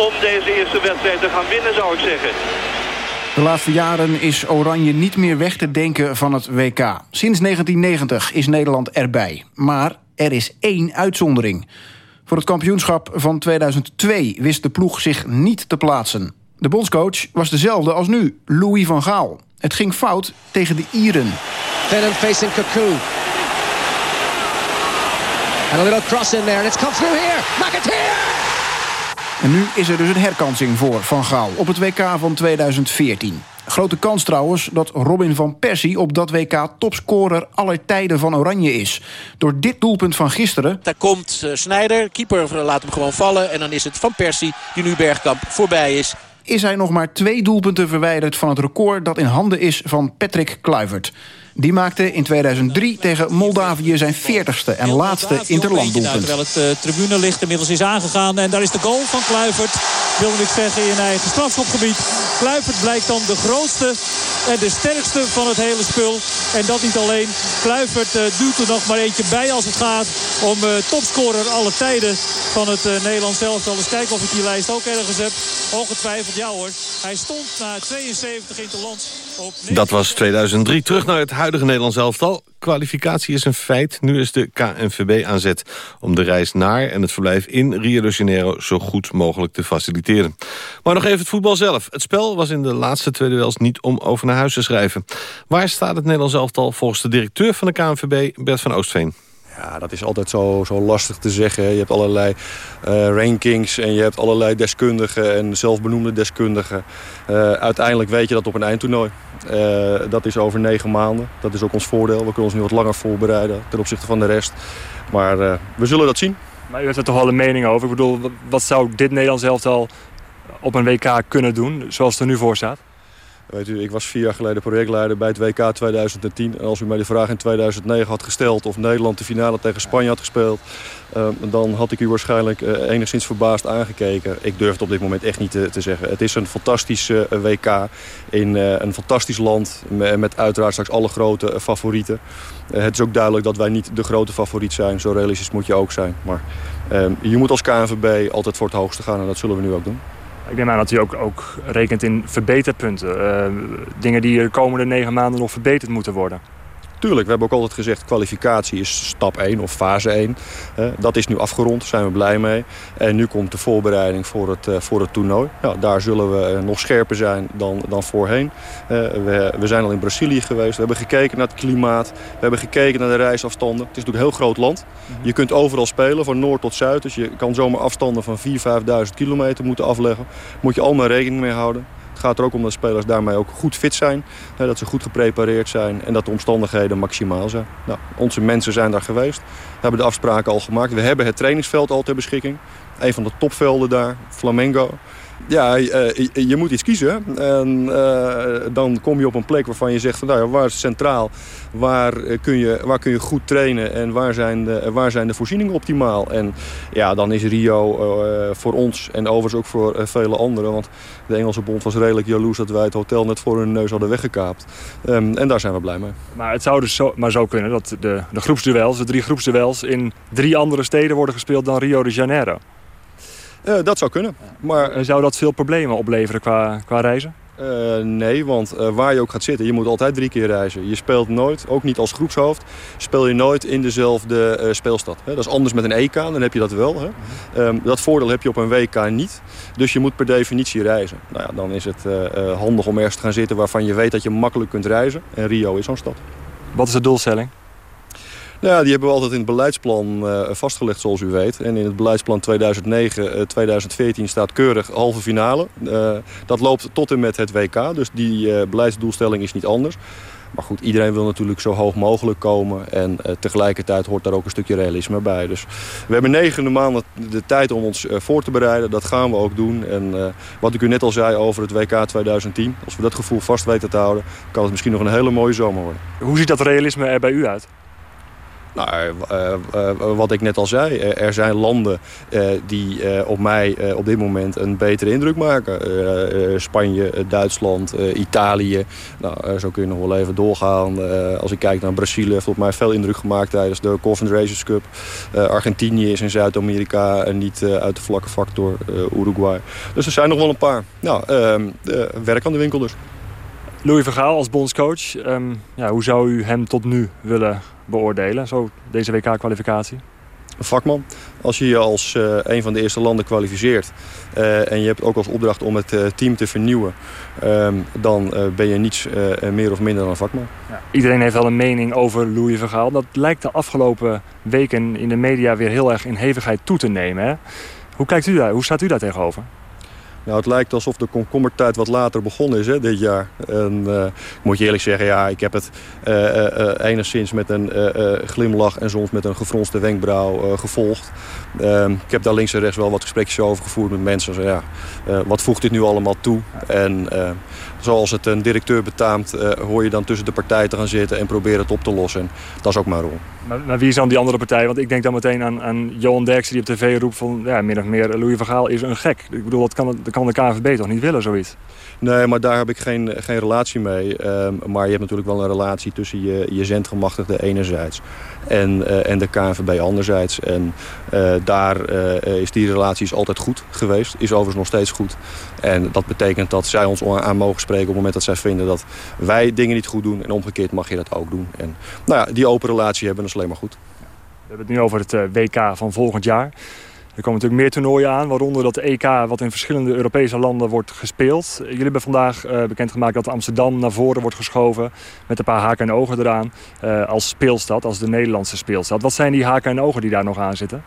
om deze eerste wedstrijd te gaan winnen, zou ik zeggen. De laatste jaren is Oranje niet meer weg te denken van het WK. Sinds 1990 is Nederland erbij. Maar er is één uitzondering. Voor het kampioenschap van 2002 wist de ploeg zich niet te plaatsen. De bondscoach was dezelfde als nu, Louis van Gaal. Het ging fout tegen de Ieren. Venom facing Cocu. And a little cross in there, and it's come through here. McAteer! En nu is er dus een herkansing voor Van Gaal op het WK van 2014. Grote kans trouwens dat Robin van Persie op dat WK topscorer aller tijden van Oranje is. Door dit doelpunt van gisteren... Daar komt uh, Snijder, keeper laat hem gewoon vallen. En dan is het Van Persie die nu Bergkamp voorbij is. Is hij nog maar twee doelpunten verwijderd van het record dat in handen is van Patrick Kluivert. Die maakte in 2003 tegen Moldavië zijn 40ste en laatste interlanddoelpunt. Terwijl het uh, tribunelicht inmiddels is aangegaan. En daar is de goal van Kluivert. Wilde ik zeggen in eigen strafschopgebied. Kluivert blijkt dan de grootste en de sterkste van het hele spul. En dat niet alleen. Kluivert uh, duwt er nog maar eentje bij als het gaat om uh, topscorer alle tijden van het uh, Nederlands elftal. Dus kijken of ik die lijst ook ergens heb. Ongetwijfeld, ja hoor. Hij stond na 72 interlands op... Dat was 2003. Terug naar het huidige Nederlands elftal. Kwalificatie is een feit. Nu is de KNVB aan zet om de reis naar en het verblijf in Rio de Janeiro zo goed mogelijk te faciliteren. Maar nog even het voetbal zelf. Het spel was in de laatste twee duels niet om over naar huis te schrijven. Waar staat het Nederlands elftal volgens de directeur van de KNVB, Bert van Oostveen? Ja, dat is altijd zo, zo lastig te zeggen. Je hebt allerlei uh, rankings en je hebt allerlei deskundigen en zelfbenoemde deskundigen. Uh, uiteindelijk weet je dat op een eindtoernooi. Uh, dat is over negen maanden. Dat is ook ons voordeel. We kunnen ons nu wat langer voorbereiden ten opzichte van de rest. Maar we zullen dat zien. Maar u heeft er toch wel een mening over. Ik bedoel, wat zou dit Nederlands elftal op een WK kunnen doen, zoals het er nu voor staat? Weet u, ik was vier jaar geleden projectleider bij het WK 2010. En als u mij de vraag in 2009 had gesteld of Nederland de finale tegen Spanje had gespeeld... Uh, dan had ik u waarschijnlijk uh, enigszins verbaasd aangekeken. Ik durf het op dit moment echt niet te, te zeggen. Het is een fantastisch uh, WK in een fantastisch land met, met, uiteraard straks alle grote favorieten. het is ook duidelijk dat wij niet de grote favoriet zijn. Zo realistisch moet je ook zijn. Maar ehm, je moet als KNVB altijd voor het hoogste gaan en dat zullen we nu ook doen. Ik neem aan dat u ook, ook rekent in verbeterpunten. Uh, dingen die de komende negen maanden nog verbeterd moeten worden. Tuurlijk, we hebben ook altijd gezegd... kwalificatie is stap 1 of fase 1. Uh, dat is nu afgerond, daar zijn we blij mee. En nu komt de voorbereiding voor het, uh, voor het toernooi. Nou, daar zullen we uh, nog scherper zijn dan, dan voorheen. We, we, zijn al in Brazilië geweest. We hebben gekeken naar het klimaat. We hebben gekeken naar de reisafstanden. Het is natuurlijk een heel groot land. -hmm. Je kunt overal spelen, van noord tot zuid. Dus je kan zomaar afstanden van 4.000, 5.000 kilometer moeten afleggen. Moet je allemaal rekening mee houden. Gaat er ook om dat spelers daarmee ook goed fit zijn. Dat ze goed geprepareerd zijn en dat de omstandigheden maximaal zijn. Nou, onze mensen zijn daar geweest. We hebben de afspraken al gemaakt. We hebben het trainingsveld al ter beschikking. Een van de topvelden daar, Flamengo. Ja, je, je moet iets kiezen. En uh, dan kom je op een plek waarvan je zegt... Nou ja, waar is het centraal? Waar kun, je, waar kun je goed trainen? En waar zijn de, waar zijn de voorzieningen optimaal? En ja, dan is Rio voor ons en overigens ook voor vele anderen. Want de Engelse bond was redelijk jaloers... dat wij het hotel net voor hun neus hadden weggekaapt. Um, en daar zijn we blij mee. Maar het zou dus zo, maar zo kunnen dat de, de groepsduels... de drie groepsduels in drie andere steden worden gespeeld dan Rio de Janeiro. Uh, dat zou kunnen. Maar... En zou dat veel problemen opleveren qua, qua reizen? Uh, nee, want uh, waar je ook gaat zitten, je moet altijd drie keer reizen. Je speelt nooit, ook niet als groepshoofd, speel je nooit in dezelfde uh, speelstad. Hè? Dat is anders met een EK, dan heb je dat wel. Hè? Um, dat voordeel heb je op een WK niet. Dus je moet per definitie reizen. Nou ja, dan is het handig om ergens te gaan zitten waarvan je weet dat je makkelijk kunt reizen. En Rio is zo'n stad. Wat is de doelstelling? Ja, die hebben we altijd in het beleidsplan uh, vastgelegd, zoals u weet. En in het beleidsplan 2009-2014 staat keurig halve finale. Uh, dat loopt tot en met het WK, dus die beleidsdoelstelling is niet anders. Maar goed, iedereen wil natuurlijk zo hoog mogelijk komen. En tegelijkertijd hoort daar ook een stukje realisme bij. Dus we hebben negen maanden de tijd om ons voor te bereiden. Dat gaan we ook doen. En wat ik u net al zei over het WK 2010. Als we dat gevoel vast weten te houden, kan het misschien nog een hele mooie zomer worden. Hoe ziet dat realisme er bij u uit? Nou, uh, uh, wat ik net al zei, er zijn landen die op mij op dit moment een betere indruk maken. Spanje, Duitsland, Italië. Nou, zo kun je nog wel even doorgaan. als ik kijk naar Brazilië, heeft op mij veel indruk gemaakt tijdens de Confederations Cup. Argentinië is in Zuid-Amerika en niet uit de vlakke factor Uruguay. Dus er zijn nog wel een paar. Nou, ehm, werk aan de winkel dus. Louis Vergaal als bondscoach, um, ja, hoe zou u hem tot nu willen beoordelen, zo deze WK-kwalificatie? Een vakman. Als je je als uh, een van de eerste landen kwalificeert... Uh, en je hebt ook als opdracht om het uh, team te vernieuwen... Um, dan ben je niets meer of minder dan een vakman. Ja. Iedereen heeft wel een mening over Louis Vergaal. Dat lijkt de afgelopen weken in de media weer heel erg in hevigheid toe te nemen. Hè? Hoe, kijkt u daar, hoe staat u daar tegenover? Nou, het lijkt alsof de komkommertijd wat later begonnen is hè, dit jaar. En ik moet je eerlijk zeggen, ja, ik heb het uh, uh, enigszins met een glimlach en soms met een gefronste wenkbrauw gevolgd. Ehm, ik heb daar links en rechts wel wat gesprekjes over gevoerd met mensen. Zo, ja, wat voegt dit nu allemaal toe? En zoals het een directeur betaamt, hoor je dan tussen de partijen te gaan zitten en proberen het op te lossen. En dat is ook mijn rol. Maar, wie is dan die andere partij? Want ik denk dan meteen aan, aan Johan Derksen die op tv roept van... ja, min of meer Louis van Gaal is een gek. Ik bedoel, dat kan, dat kan de KNVB toch niet willen, zoiets? Nee, maar daar heb ik geen, geen relatie mee. Um, maar je hebt natuurlijk wel een relatie tussen je, je zendgemachtigde enerzijds... en, uh, en de KNVB anderzijds. En uh, daar uh, is die relatie is altijd goed geweest. Is overigens nog steeds goed. En dat betekent dat zij ons aan mogen spreken... op het moment dat zij vinden dat wij dingen niet goed doen. En omgekeerd mag je dat ook doen. En nou ja, die open relatie hebben is alleen maar goed. We hebben het nu over het WK van volgend jaar. Er komen natuurlijk meer toernooien aan, waaronder dat EK wat in verschillende Europese landen wordt gespeeld. Jullie hebben vandaag uh, bekendgemaakt dat Amsterdam naar voren wordt geschoven met een paar haken en ogen eraan uh, als speelstad, als de Nederlandse speelstad. Wat zijn die haken en ogen die daar nog aan zitten?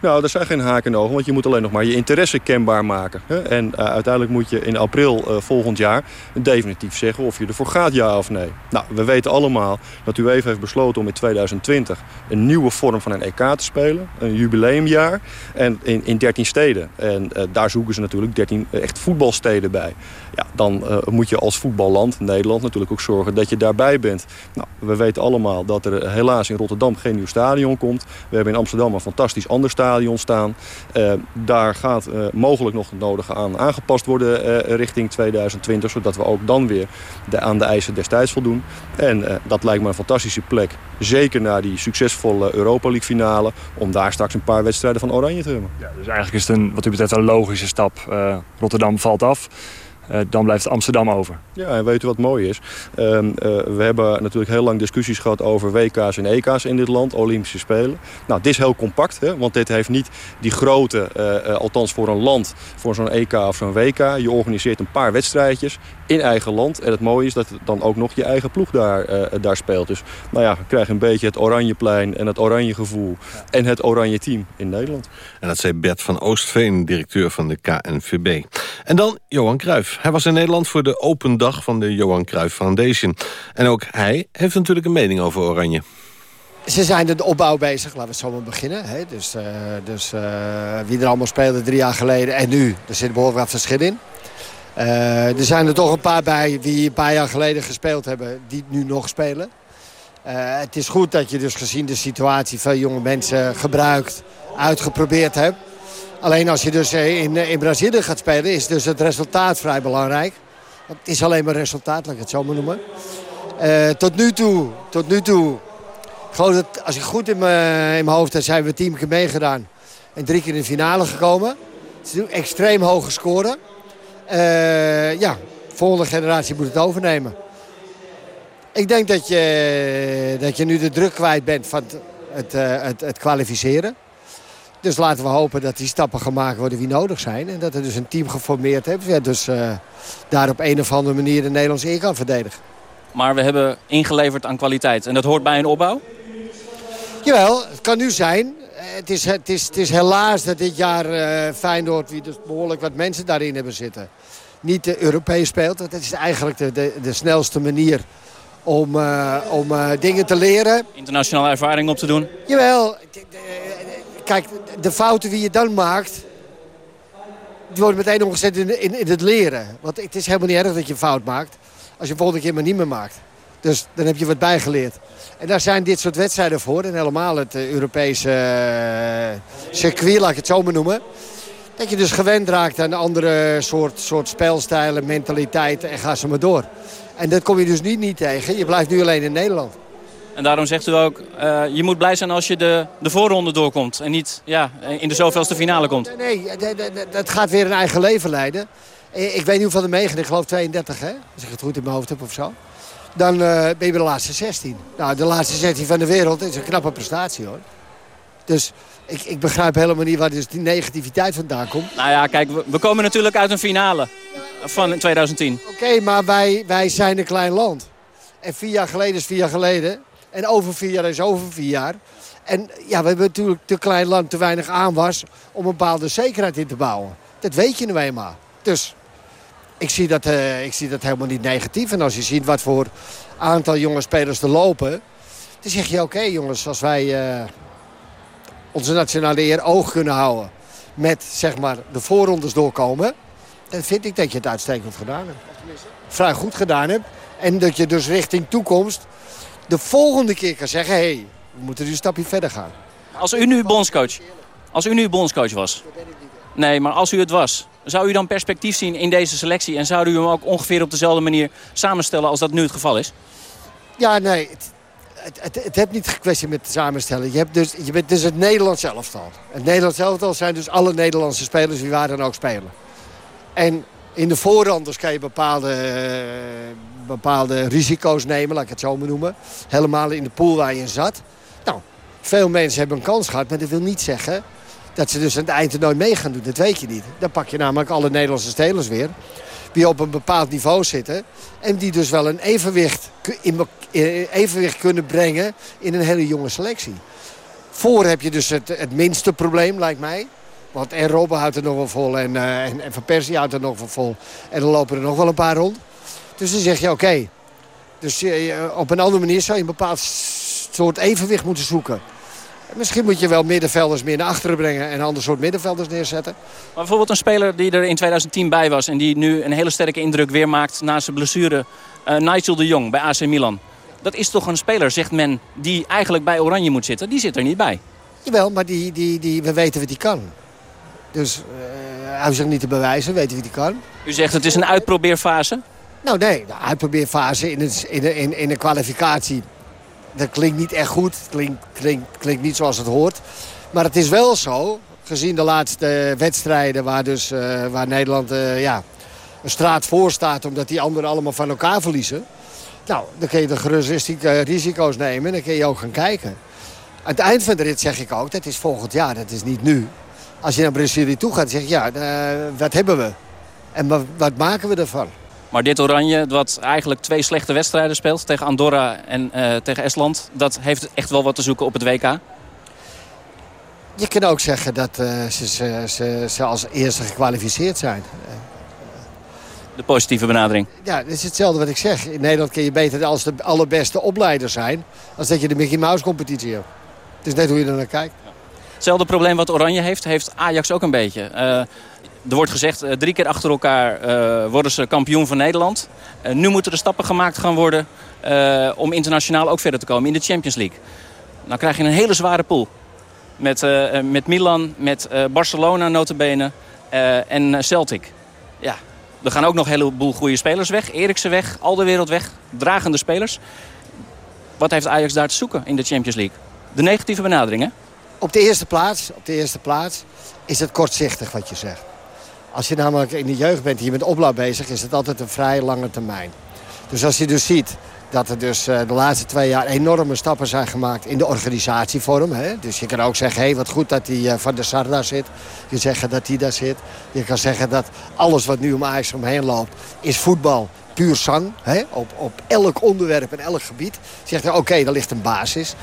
Nou, er zijn geen haken en ogen, want je moet alleen nog maar je interesse kenbaar maken. En uh, uiteindelijk moet je in april uh, volgend jaar definitief zeggen of je ervoor gaat, ja of nee. Nou, we weten allemaal dat u even heeft besloten om in 2020 een nieuwe vorm van een EK te spelen. Een jubileumjaar. En in, in 13 steden. En uh, daar zoeken ze natuurlijk 13 echt voetbalsteden bij. Ja, dan moet je als voetballand, Nederland, natuurlijk ook zorgen dat je daarbij bent. Nou, we weten allemaal dat er helaas in Rotterdam geen nieuw stadion komt. We hebben in Amsterdam een fantastisch ander stadion staan. Uh, daar gaat uh, mogelijk nog het nodige aan aangepast worden richting 2020. Zodat we ook dan weer aan de eisen destijds voldoen. En dat lijkt me een fantastische plek. Zeker na die succesvolle Europa League finale. Om daar straks een paar wedstrijden van Oranje te hebben. Ja, dus eigenlijk is het een, wat u betreft een logische stap. Rotterdam valt af. Uh, dan blijft Amsterdam over. Ja, en weet u wat mooi is? Uh, uh, we hebben natuurlijk heel lang discussies gehad over WK's en EK's in dit land, Olympische Spelen. Nou, dit is heel compact, hè, want dit heeft niet die grote, althans voor een land, voor zo'n EK of zo'n WK. Je organiseert een paar wedstrijdjes in eigen land. En het mooie is dat dan ook nog je eigen ploeg daar, daar speelt. Dus nou ja, we krijgen een beetje het Oranjeplein en het Oranje gevoel ja. en het Oranje team in Nederland. En dat zei Bert van Oostveen, directeur van de KNVB. En dan Johan Cruijff. Hij was in Nederland voor de open dag van de Johan Cruijff Foundation. En ook hij heeft natuurlijk een mening over Oranje. Ze zijn de opbouw bezig, laten we zo maar beginnen. Hè? Dus, uh, dus uh, wie er allemaal speelde drie jaar geleden en nu, er zit behoorlijk wat verschil in. Uh, er zijn er toch een paar bij die een paar jaar geleden gespeeld hebben... die nu nog spelen. het is goed dat je dus gezien de situatie veel jonge mensen gebruikt, uitgeprobeerd hebt. Alleen als je dus in, in Brazilië gaat spelen is dus het resultaat vrij belangrijk. Het is alleen maar resultaat, laat ik het zo maar noemen. Tot nu toe, tot nu toe. Dat als ik goed in mijn hoofd heb, zijn we tien keer meegedaan. En drie keer in de finale gekomen. Het is een extreem hoge score. Uh, ja, volgende generatie moet het overnemen. Ik denk dat je, dat je nu de druk kwijt bent van het, het, eh, het, het kwalificeren. Dus laten we hopen dat die stappen gemaakt worden die nodig zijn. En dat er dus een team geformeerd heeft. Ja, dus uh, daar op een of andere manier de Nederlandse eer kan verdedigen. Maar we hebben ingeleverd aan kwaliteit. En dat hoort bij een opbouw? Jawel, het kan nu zijn. Het is, het is, het is helaas dat dit jaar uh, Feyenoord, wie dus behoorlijk wat mensen daarin hebben zitten, niet de Europees speelt. Dat is eigenlijk de, de, de snelste manier om, uh, om uh, dingen te leren. Internationale ervaring op te doen? Jawel. Kijk, de fouten die je dan maakt... die worden meteen omgezet in, in, in het leren. Want het is helemaal niet erg dat je een fout maakt... als je volgende keer maar niet meer maakt. Dus dan heb je wat bijgeleerd. En daar zijn dit soort wedstrijden voor. En helemaal het uh, Europese circuit, laat ik het zo maar noemen. Dat je dus gewend raakt aan andere soort, soort spelstijlen, mentaliteiten en ga ze maar door. En dat kom je dus niet, niet tegen. Je blijft nu alleen in Nederland. En daarom zegt u ook, uh, je moet blij zijn als je de, de voorronde doorkomt. En niet ja, in de zoveelste finale komt. Nee, nee dat gaat weer een eigen leven leiden. Ik weet niet hoeveel er meegaan. Ik geloof 32, hè? Als ik het goed in mijn hoofd heb of zo. Dan uh, ben je bij de laatste 16. Nou, de laatste 16 van de wereld is een knappe prestatie, hoor. Dus ik, ik begrijp helemaal niet waar dus die negativiteit vandaan komt. Nou ja, kijk, we, we komen natuurlijk uit een finale van 2010. Oké, okay, maar wij, wij zijn een klein land. En vier jaar geleden is vier jaar geleden. En over vier jaar is over vier jaar. En ja, we hebben natuurlijk te klein land, te weinig aanwas... om een bepaalde zekerheid in te bouwen. Dat weet je nu eenmaal. Dus ik zie, dat, uh, ik zie dat helemaal niet negatief. En als je ziet wat voor aantal jonge spelers er lopen... dan zeg je, oké okay, jongens, als wij uh, onze nationale eer oog kunnen houden... met zeg maar de voorrondes doorkomen... dan vind ik dat je het uitstekend gedaan hebt. Vrij goed gedaan hebt. En dat je dus richting toekomst de volgende keer kan zeggen... hé, hey, we moeten nu een stapje verder gaan. Als u nu bondscoach, als u nu bondscoach was... Nee, maar als u het was, zou u dan perspectief zien in deze selectie... en zou u hem ook ongeveer op dezelfde manier samenstellen als dat nu het geval is? Ja, nee, het, het, het, heeft niet een kwestie met samenstellen. Je, hebt dus, je bent dus het Nederlands elftal. Het Nederlands elftal zijn dus alle Nederlandse spelers die waar dan ook spelen. En in de voorranders kan je bepaalde, uh, bepaalde risico's nemen, laat ik het zo maar noemen. Helemaal in de pool waar je in zat. Nou, veel mensen hebben een kans gehad, maar dat wil niet zeggen dat ze dus aan het eind nooit mee gaan doen. Dat weet je niet. Dan pak je namelijk alle Nederlandse spelers weer. Die op een bepaald niveau zitten. En die dus wel een evenwicht, in, evenwicht kunnen brengen in een hele jonge selectie. Voor heb je dus het, het minste probleem, lijkt mij. Want en Robben houdt er nog wel vol en, uh, en, en Van Persie houdt er nog wel vol. En dan lopen er nog wel een paar rond. Dus dan zeg je oké. Dus uh, op een andere manier zou je een bepaald soort evenwicht moeten zoeken. Misschien moet je wel middenvelders meer naar achteren brengen en een ander soort middenvelders neerzetten. Maar bijvoorbeeld een speler die er in 2010 bij was... en die nu een hele sterke indruk weer maakt na zijn blessure. Uh, Nigel de Jong bij AC Milan. Dat is toch een speler, zegt men, die eigenlijk bij Oranje moet zitten. Die zit er niet bij. Jawel, maar die, die, die, we weten wat hij kan. Dus uh, hij hoeft zich niet te bewijzen, weten wie hij kan. U zegt het is een uitprobeerfase? Nou nee, de uitprobeerfase in, het, in, de, in, in de kwalificatie dat klinkt niet echt goed. Klinkt, klinkt, niet zoals het hoort. Maar het is wel zo, gezien de laatste wedstrijden... waar, dus, uh, waar Nederland uh, ja, een straat voor staat... omdat die anderen allemaal van elkaar verliezen... nou, dan kun je de gerust risico's nemen en dan kun je ook gaan kijken. Aan het eind van de rit zeg ik ook, dat is volgend jaar, dat is niet nu. Als je naar Brazilië toe gaat, zeg je, ja, wat hebben we? En wat maken we ervan? Maar dit Oranje, wat eigenlijk twee slechte wedstrijden speelt... tegen Andorra en uh, tegen Estland... dat heeft echt wel wat te zoeken op het WK? Je kan ook zeggen dat uh, ze, ze, ze, ze, als eerste gekwalificeerd zijn. De positieve benadering? Ja, dat is hetzelfde wat ik zeg. In Nederland kun je beter als de allerbeste opleider zijn... als dat je de Mickey Mouse competitie hebt. Het is net hoe je er naar kijkt. Hetzelfde probleem wat Oranje heeft, heeft Ajax ook een beetje. Uh, er wordt gezegd, uh, drie keer achter elkaar uh, worden ze kampioen van Nederland. nu moeten er stappen gemaakt gaan worden om internationaal ook verder te komen in de Champions League. Dan krijg je een hele zware pool. Met, met Milan, met Barcelona notabene en Celtic. Ja, er gaan ook nog een heleboel goede spelers weg. Eriksen weg, al de wereld weg, dragende spelers. Wat heeft Ajax daar te zoeken in de Champions League? De negatieve benadering, hè? Op de eerste plaats, op de eerste plaats is het kortzichtig wat je zegt. Als je namelijk in de jeugd bent en je met opbouw bezig... is het altijd een vrij lange termijn. Dus als je dus ziet dat er dus uh, de laatste twee jaar enorme stappen zijn gemaakt in de organisatievorm. Hè? Dus je kan ook zeggen, hey, wat goed dat die uh, Van der Sar daar zit. Je zeggen dat die daar zit. Je kan zeggen dat alles wat nu om Ajax omheen loopt is voetbal puur zang. Hè? Op, op elk onderwerp en elk gebied. Je zegt, oké, daar ligt een basis.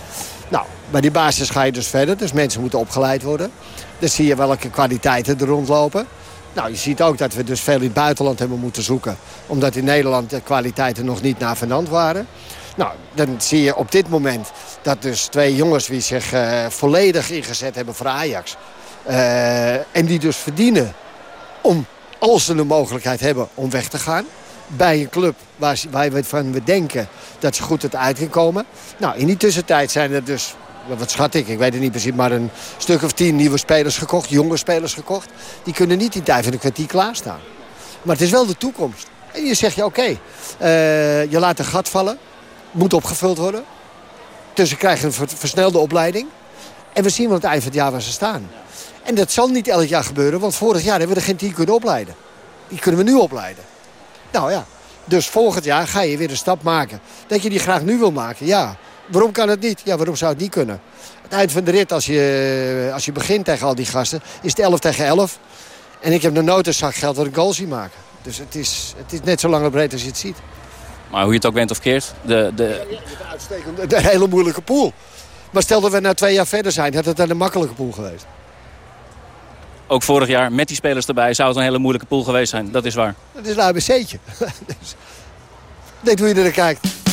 Nou, bij die basis ga je dus verder. Dus mensen moeten opgeleid worden. Dan zie je welke kwaliteiten er rondlopen. Nou, je ziet ook dat we dus veel in het buitenland hebben moeten zoeken. Omdat in Nederland de kwaliteiten nog niet naar venant waren. Nou, dan zie je op dit moment dat dus twee jongens die zich uh, volledig ingezet hebben voor Ajax. Uh, en die dus verdienen om, als ze de mogelijkheid hebben, om weg te gaan. Bij een club waar, waar we van we denken dat ze goed het uit komen. Nou, in die tussentijd zijn er dus wat schat ik, ik weet het niet precies, maar een stuk of tien nieuwe spelers gekocht, jonge spelers gekocht. Die kunnen niet in tijd van een kwartier klaarstaan. Maar het is wel de toekomst. En je zegt je, oké, uh, je laat een gat vallen, moet opgevuld worden. Dus ze krijgen een versnelde opleiding. En we zien aan het eind van het jaar waar ze staan. En dat zal niet elk jaar gebeuren, want vorig jaar hebben we er geen tien kunnen opleiden. Die kunnen we nu opleiden. Nou ja, dus volgend jaar ga je weer een stap maken. Dat je die graag nu wil maken, ja. Waarom kan het niet? Ja, waarom zou het niet kunnen? Het eind van de rit, als je, als je begint tegen al die gasten, is het 11 tegen 11. En ik heb nog nooit een zak geld wat een goal zien maken. Dus het is, het is net zo lang en breed als je het ziet. Maar hoe je het ook bent of keert, de... de... De hele moeilijke pool. Maar stel dat we na twee jaar verder zijn, had het dan een makkelijke pool geweest. Ook vorig jaar, met die spelers erbij, zou het een hele moeilijke pool geweest zijn. Dat is waar. Dat is een ABC'tje. *laughs* dus, denk hoe je er kijkt.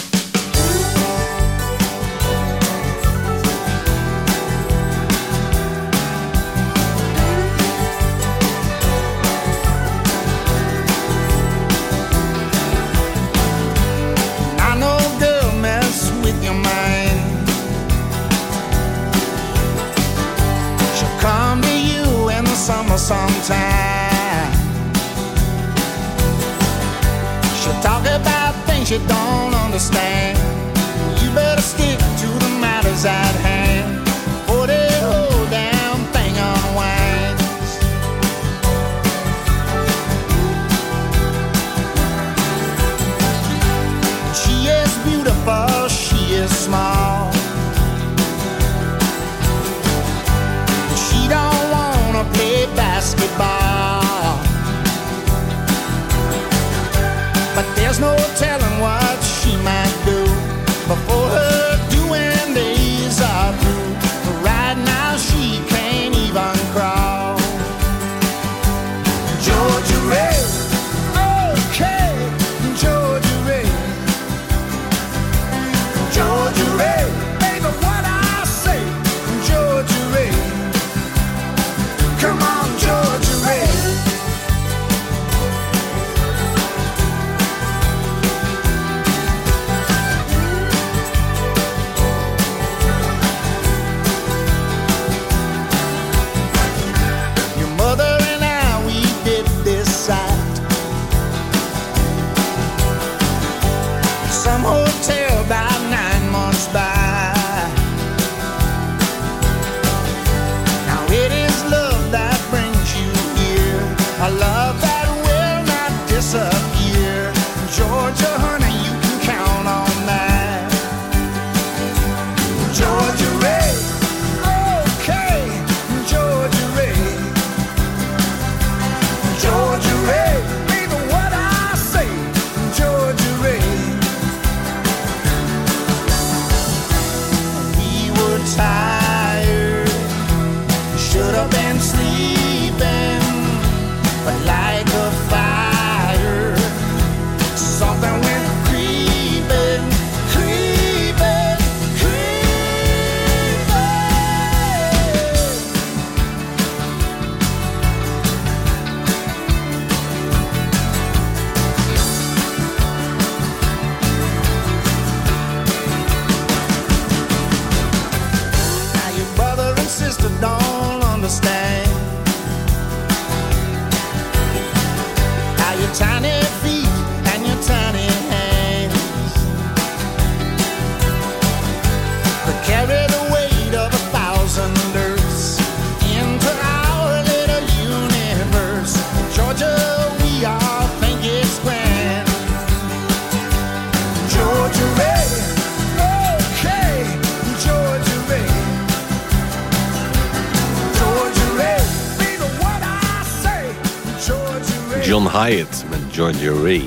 John Hyatt met Georgia Ray.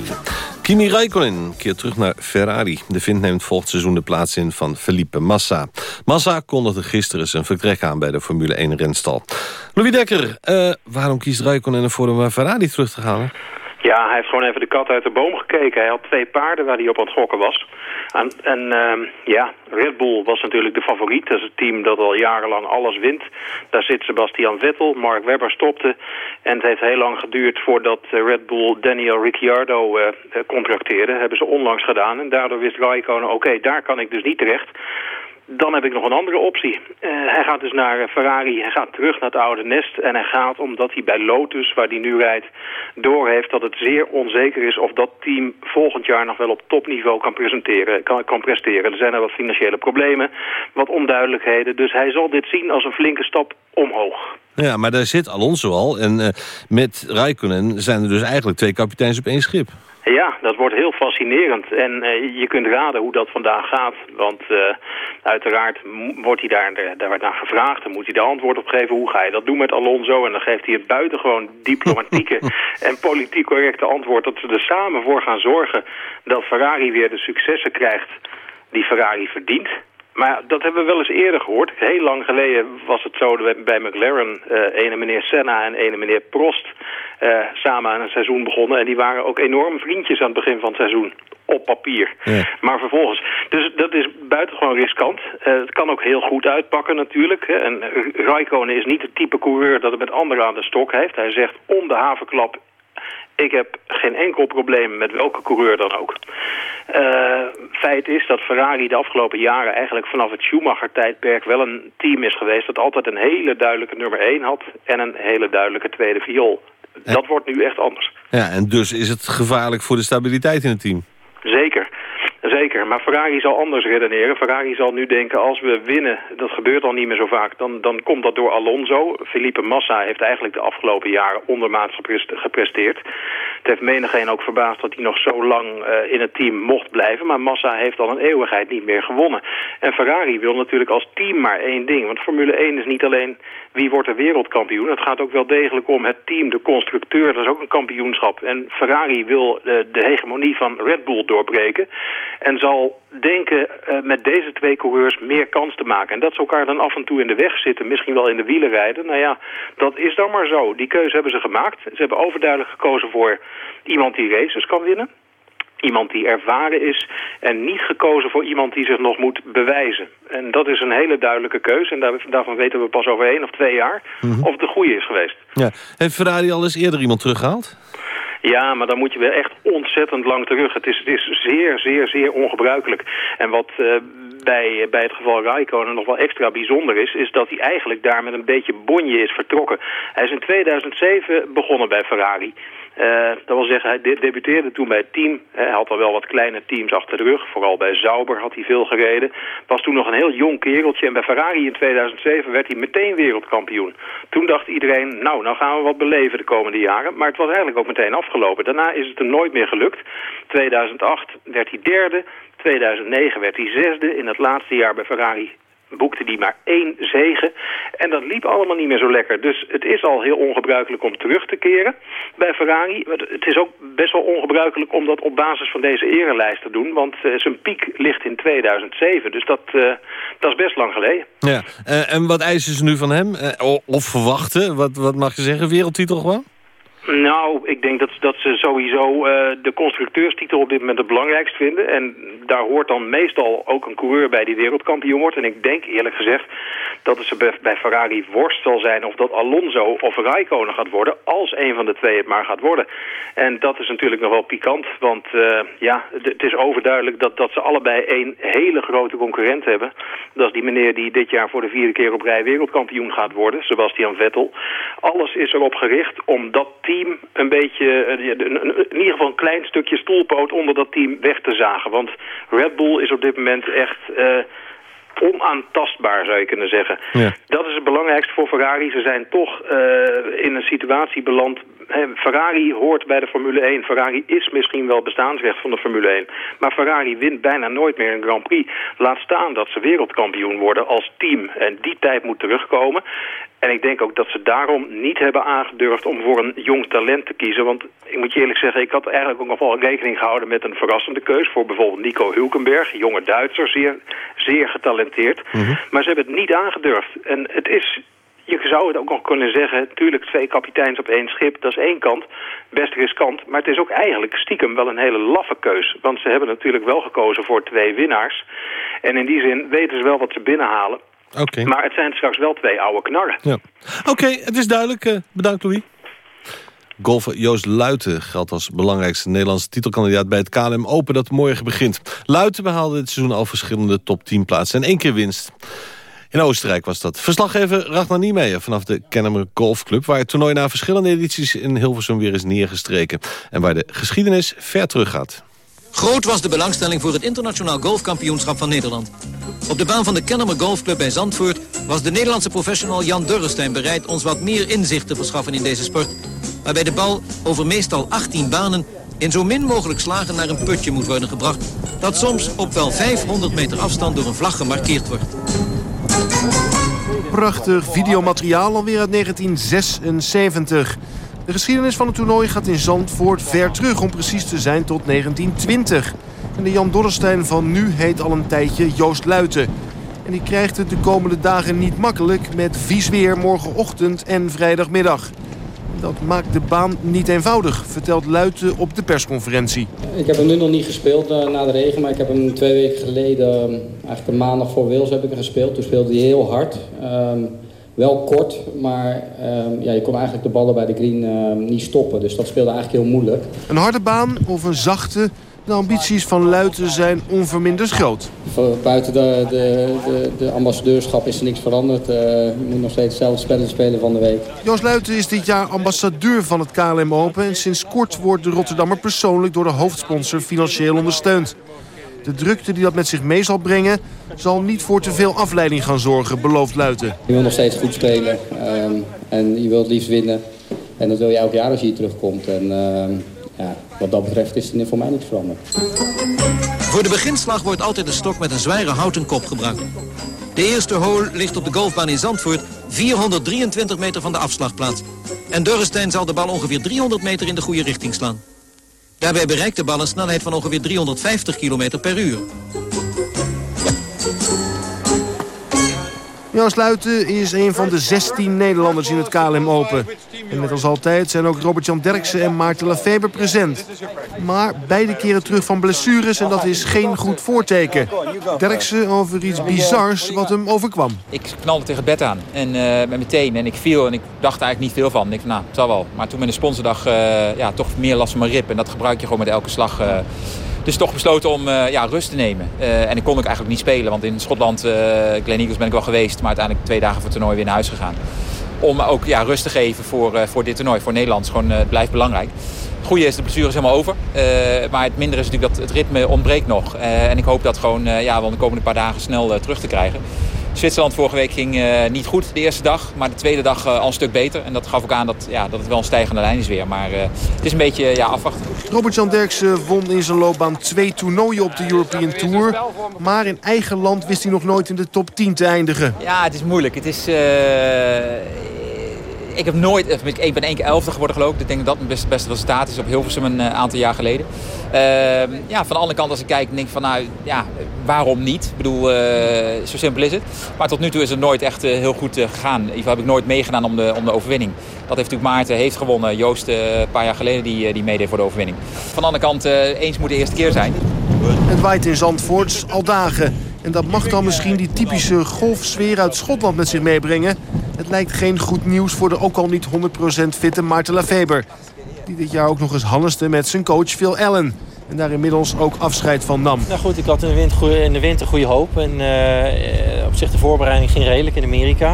Kimi Räikkönen keert terug naar Ferrari. De Vint neemt volgend seizoen de plaats in van Felipe Massa. Massa kondigde gisteren zijn vertrek aan bij de Formule 1 renstal. Louis Dekker, uh, waarom kiest Räikkönen ervoor om naar Ferrari terug te gaan? Ja, hij heeft gewoon even de kat uit de boom gekeken. Hij had twee paarden waar hij op aan het gokken was. En, en uh, ja, Red Bull was natuurlijk de favoriet. Dat is het team dat al jarenlang alles wint. Daar zit Sebastian Vettel, Mark Webber stopte. En het heeft heel lang geduurd voordat eh, Red Bull Daniel Ricciardo uh, contracteerde. Dat hebben ze onlangs gedaan. En daardoor wist Raikkonen, oké, daar kan ik dus niet terecht. Dan heb ik nog een andere optie. Uh, hij gaat dus naar Ferrari, hij gaat terug naar het oude nest. En hij gaat omdat hij bij Lotus, waar hij nu rijdt, doorheeft dat het zeer onzeker is of dat team volgend jaar nog wel op topniveau kan, presenteren, kan, kan presteren. Er zijn er wat financiële problemen, wat onduidelijkheden. Dus hij zal dit zien als een flinke stap omhoog. Ja, maar daar zit Alonso al. En uh, met Raikkonen zijn er dus eigenlijk twee kapiteins op één schip. Ja, dat wordt heel fascinerend. En uh, je kunt raden hoe dat vandaag gaat. Want uh, uiteraard wordt hij daar, daar wordt naar gevraagd. Dan moet hij de antwoord op geven. Hoe ga je dat doen met Alonso? En dan geeft hij het buitengewoon diplomatieke *laughs* en politiek correcte antwoord. Dat ze er samen voor gaan zorgen dat Ferrari weer de successen krijgt die Ferrari verdient. Maar dat hebben we wel eens eerder gehoord. Heel lang geleden was het zo bij McLaren... Uh, ene meneer Senna en ene meneer Prost samen aan een seizoen begonnen. En die waren ook enorm vriendjes aan het begin van het seizoen. Op papier. Ja. Maar vervolgens... Dus dat is buitengewoon riskant. Uh, het kan ook heel goed uitpakken natuurlijk. En Raikkonen is niet het type coureur dat het met anderen aan de stok heeft. Hij zegt om de havenklap ik heb geen enkel probleem met welke coureur dan ook. Uh, feit is dat Ferrari de afgelopen jaren eigenlijk vanaf het Schumacher-tijdperk wel een team is geweest dat altijd een hele duidelijke nummer 1 had en een hele duidelijke tweede viool. Dat wordt nu echt anders. Ja, en dus is het gevaarlijk voor de stabiliteit in het team? Zeker. Zeker, maar Ferrari zal anders redeneren. Ferrari zal nu denken, als we winnen, dat gebeurt al niet meer zo vaak, dan, dan komt dat door Alonso. Felipe Massa heeft eigenlijk de afgelopen jaren ondermaats gepresteerd. Het heeft menigeen ook verbaasd dat hij nog zo lang uh, in het team mocht blijven. Maar Massa heeft al een eeuwigheid niet meer gewonnen. En Ferrari wil natuurlijk als team maar één ding. Want Formule 1 is niet alleen wie wordt er wereldkampioen. Het gaat ook wel degelijk om het team, de constructeur. Dat is ook een kampioenschap. En Ferrari wil de, de hegemonie van Red Bull doorbreken. En zal denken uh, met deze twee coureurs meer kans te maken. En dat ze elkaar dan af en toe in de weg zitten, misschien wel in de wielen rijden. Nou ja, dat is dan maar zo. Die keuze hebben ze gemaakt. Ze hebben overduidelijk gekozen voor iemand die races kan winnen. Iemand die ervaren is en niet gekozen voor iemand die zich nog moet bewijzen. En dat is een hele duidelijke keuze. En daar, daarvan weten we pas over één of twee jaar mm -hmm. of het de goede is geweest. Ja. Heeft Ferrari al eens eerder iemand teruggehaald? Ja, maar dan moet je wel echt ontzettend lang terug. Het is, het is zeer, zeer, zeer ongebruikelijk. En wat uh, bij, bij het geval Raikkonen nog wel extra bijzonder is... is dat hij eigenlijk daar met een beetje bonje is vertrokken. Hij is in 2007 begonnen bij Ferrari... Uh, dat wil zeggen, hij de debuteerde toen bij het team. Hij had al wel wat kleine teams achter de rug. Vooral bij Sauber had hij veel gereden. Was toen nog een heel jong kereltje. En bij Ferrari in 2007 werd hij meteen wereldkampioen. Toen dacht iedereen, nou, nou gaan we wat beleven de komende jaren. Maar het was eigenlijk ook meteen afgelopen. Daarna is het hem nooit meer gelukt. 2008 werd hij derde. 2009 werd hij zesde. In het laatste jaar bij Ferrari boekte die maar één zegen. En dat liep allemaal niet meer zo lekker. Dus het is al heel ongebruikelijk om terug te keren bij Ferrari. Het is ook best wel ongebruikelijk om dat op basis van deze erelijst te doen. Want uh, zijn piek ligt in 2007. Dus dat, uh, dat is best lang geleden. Ja. Uh, en wat eisen ze nu van hem? of verwachten? Wat, wat mag je zeggen? Wereldtitel gewoon? Nou, ik denk dat, dat ze sowieso uh, de constructeurstitel op dit moment het belangrijkst vinden. En daar hoort dan meestal ook een coureur bij die wereldkampioen wordt. En ik denk eerlijk gezegd dat het ze bij, Ferrari worst zal zijn of dat Alonso of Raikkonen gaat worden. Als een van de twee het maar gaat worden. En dat is natuurlijk nog wel pikant. Want uh, ja, het is overduidelijk dat, dat ze allebei een hele grote concurrent hebben. Dat is die meneer die dit jaar voor de vierde keer op rij wereldkampioen gaat worden. Sebastian Vettel. Alles is erop gericht om dat team team een beetje, in ieder geval een klein stukje stoelpoot onder dat team weg te zagen. Want Red Bull is op dit moment echt uh, onaantastbaar, zou je kunnen zeggen. Ja. Dat is het belangrijkste voor Ferrari. Ze zijn toch uh, in een situatie beland Ferrari hoort bij de Formule 1. Ferrari is misschien wel bestaansrecht van de Formule 1. Maar Ferrari wint bijna nooit meer een Grand Prix. Laat staan dat ze wereldkampioen worden als team. En die tijd moet terugkomen. En ik denk ook dat ze daarom niet hebben aangedurfd om voor een jong talent te kiezen. Want ik moet je eerlijk zeggen, ik had eigenlijk ook nog wel rekening gehouden met een verrassende keus. Voor bijvoorbeeld Nico Hulkenberg, jonge Duitser, zeer, zeer getalenteerd. Mhm. Maar ze hebben het niet aangedurfd. En het is, je zou het ook nog kunnen zeggen, tuurlijk twee kapiteins op één schip, dat is één kant, best riskant. Maar het is ook eigenlijk stiekem wel een hele laffe keus. Want ze hebben natuurlijk wel gekozen voor twee winnaars. En in die zin weten ze wel wat ze binnenhalen. Oké. Maar het zijn straks wel twee oude knarren. Ja. Oké, het is duidelijk. Eh, bedankt, Louis. Golfer Joost Luiten geldt als belangrijkste Nederlandse titelkandidaat bij het KLM Open dat morgen begint. Luiten behaalde dit seizoen al verschillende top 10 plaatsen en één keer winst. In Oostenrijk was dat. Verslaggever Ragnar Niemeyer vanaf de Kennemer Golfclub... waar het toernooi na verschillende edities in Hilversum weer is neergestreken... en waar de geschiedenis ver teruggaat. Groot was de belangstelling voor het internationaal golfkampioenschap van Nederland. Op de baan van de Kennemer Golfclub bij Zandvoort was de Nederlandse professional Jan Durrestein bereid ons wat meer inzicht te verschaffen in deze sport. Waarbij de bal over meestal 18 banen in zo min mogelijk slagen naar een putje moet worden gebracht. Dat soms op wel 500 meter afstand door een vlag gemarkeerd wordt. Prachtig videomateriaal alweer uit 1976. De geschiedenis van het toernooi gaat in Zandvoort ver terug, om precies te zijn tot 1920. En de Jan Dorrestein van nu heet al een tijdje Joost Luiten. En die krijgt het de komende dagen niet makkelijk met vies weer morgenochtend en vrijdagmiddag. Dat maakt de baan niet eenvoudig, vertelt Luiten op de persconferentie. Ik heb hem nu nog niet gespeeld uh, na de regen, maar ik heb hem twee weken geleden, uh, eigenlijk een maandag voor Wales heb ik hem gespeeld. Toen speelde hij heel hard. Um, wel kort, maar um, ja, je kon eigenlijk de ballen bij de green uh, niet stoppen. Dus dat speelde eigenlijk heel moeilijk. Een harde baan of een zachte? De ambities van Luiten zijn onverminderd groot. Buiten de, de, de, de ambassadeurschap is er niks veranderd. Uh, je moet nog steeds hetzelfde spelletje spelen van de week. Joost Luiten is dit jaar ambassadeur van het KLM Open. En sinds kort wordt de Rotterdammer persoonlijk door de hoofdsponsor financieel ondersteund. De drukte die dat met zich mee zal brengen... zal niet voor te veel afleiding gaan zorgen, belooft Luiten. Je wil nog steeds goed spelen um, en je wilt het liefst winnen. En dat wil je elk jaar als je hier terugkomt. En um, ja, wat dat betreft is het voor mij niet veranderd. Voor de beginslag wordt altijd een stok met een zware houten kop gebruikt. De eerste hole ligt op de golfbaan in Zandvoort, 423 meter van de afslagplaats. En Durrestein zal de bal ongeveer 300 meter in de goede richting slaan. Daarbij bereikt de bal een snelheid van ongeveer 350 km per uur. Joost Luiten is een van de 16 Nederlanders in het KLM Open. En net als altijd zijn ook Robert-Jan Derksen en Maarten Lafeber present. Maar beide keren terug van blessures en dat is geen goed voorteken. Derksen over iets bizars wat hem overkwam. Ik knalde tegen het bed aan en uh, meteen en ik viel en ik dacht eigenlijk niet veel van. Ik dacht, nou, het zal wel. Maar toen met de sponsordag uh, ja, toch meer last van mijn rib en dat gebruik je gewoon met elke slag... Uh, dus toch besloten om ja, rust te nemen. En ik kon ook eigenlijk niet spelen, want in Schotland, uh, Glen Eagles ben ik wel geweest, maar uiteindelijk twee dagen voor het toernooi weer naar huis gegaan. Om ook ja, rust te geven voor, voor dit toernooi, voor Nederland. Gewoon, het blijft belangrijk. Het goede is, de blessure is helemaal over. maar het mindere is natuurlijk dat het ritme ontbreekt nog. en ik hoop dat gewoon ja, wel de komende paar dagen snel terug te krijgen. Zwitserland vorige week ging uh, niet goed de eerste dag. Maar de tweede dag uh, al een stuk beter. En dat gaf ook aan dat, ja, dat het wel een stijgende lijn is weer. Maar uh, het is een beetje ja, afwachten. Robert-Jan Derksen won in zijn loopbaan twee toernooien op de European Tour. Maar in eigen land wist hij nog nooit in de top 10 te eindigen. Ja, het is moeilijk. Het is... Ik heb nooit, ik ben één keer elfde geworden geloof ik. Ik denk dat dat mijn beste, beste resultaat is op Hilversum een aantal jaar geleden. Uh, ja, van de andere kant als ik kijk, denk van nou, ja, waarom niet? Ik bedoel, uh, zo simpel is het. Maar tot nu toe is het nooit echt heel goed gegaan. In ieder geval heb ik nooit meegedaan om de, om de overwinning. Dat heeft natuurlijk Maarten heeft gewonnen. Joost een paar jaar geleden die, die meedeed voor de overwinning. Van de andere kant, eens moet de eerste keer zijn. Het waait in Zandvoort al dagen. En dat mag dan misschien die typische golfsfeer uit Schotland met zich meebrengen. Het lijkt geen goed nieuws voor de ook al niet 100% fitte Maarten Lafeber. Die dit jaar ook nog eens hanneste met zijn coach Phil Allen. En daar inmiddels ook afscheid van nam. Nou goed, ik had in de winter, in de winter goede hoop. En uh, op zich de voorbereiding ging redelijk in Amerika.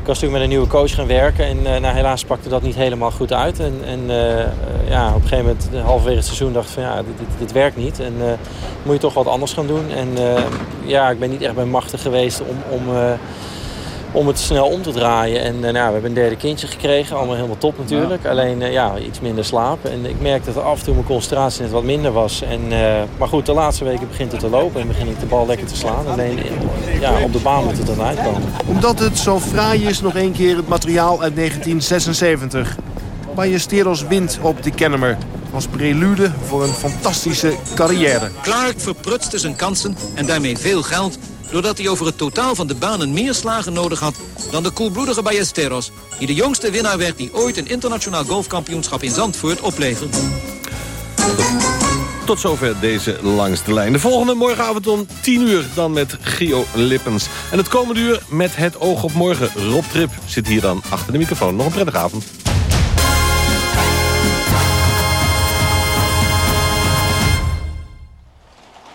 Ik was natuurlijk met een nieuwe coach gaan werken. En uh, nou, helaas pakte dat niet helemaal goed uit. En, en ja, op een gegeven moment, halverwege het seizoen, dacht ik van ja, dit, dit, dit werkt niet. En moet je toch wat anders gaan doen. En ja, ik ben niet echt bij machtig geweest om, om om het snel om te draaien. En nou, we hebben een derde kindje gekregen. Allemaal helemaal top natuurlijk. Alleen ja, iets minder slapen. En ik merkte dat af en toe mijn concentratie net wat minder was. En, maar goed, de laatste weken begint het te lopen. En begin ik de bal lekker te slaan. Alleen ja, op de baan moet het dan uitkomen. Omdat het zo fraai is, nog één keer het materiaal uit 1976. Ballesteros wint op de Kennemer. Als prelude voor een fantastische carrière. Clark verprutste zijn kansen en daarmee veel geld... doordat hij over het totaal van de banen meer slagen nodig had... dan de koelbloedige Ballesteros... die de jongste winnaar werd die ooit een internationaal golfkampioenschap in Zandvoort opleverde. Tot zover deze langs de lijn. De volgende morgenavond om 10 uur dan met Gio Lippens. En het komende uur met het oog op morgen. Rob Trip zit hier dan achter de microfoon. Nog een prettige avond.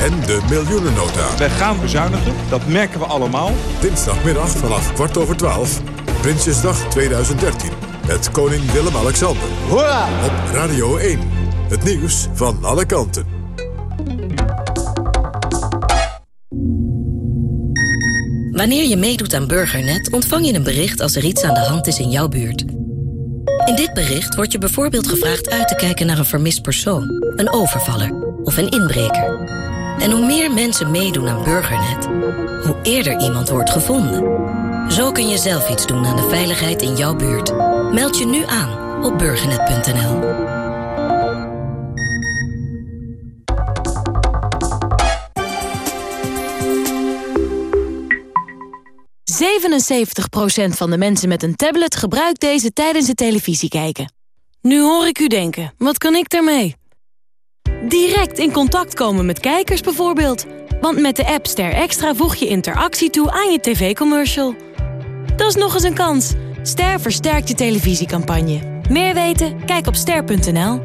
en de miljoenennota. Wij gaan bezuinigen, dat merken we allemaal. Dinsdagmiddag vanaf kwart over twaalf, Prinsjesdag 2013. Met koning Willem-Alexander. Hoera! Op Radio 1. Het nieuws van alle kanten. Wanneer je meedoet aan Burgernet ontvang je een bericht als er iets aan de hand is in jouw buurt. In dit bericht wordt je bijvoorbeeld gevraagd uit te kijken naar een vermist persoon, een overvaller of een inbreker. En hoe meer mensen meedoen aan Burgernet, hoe eerder iemand wordt gevonden. Zo kun je zelf iets doen aan de veiligheid in jouw buurt. Meld je nu aan op burgernet.nl. procent van de mensen met een tablet gebruikt deze tijdens het televisie kijken. Nu hoor ik u denken, wat kan ik daarmee? Direct in contact komen met kijkers bijvoorbeeld. Want met de app Ster Extra voeg je interactie toe aan je tv-commercial. Dat is nog eens een kans. Ster versterkt je televisiecampagne. Meer weten? Kijk op ster.nl.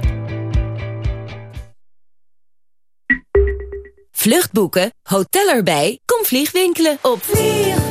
Vluchtboeken, hotel erbij, kom vliegwinkelen op vliegwinkel.nl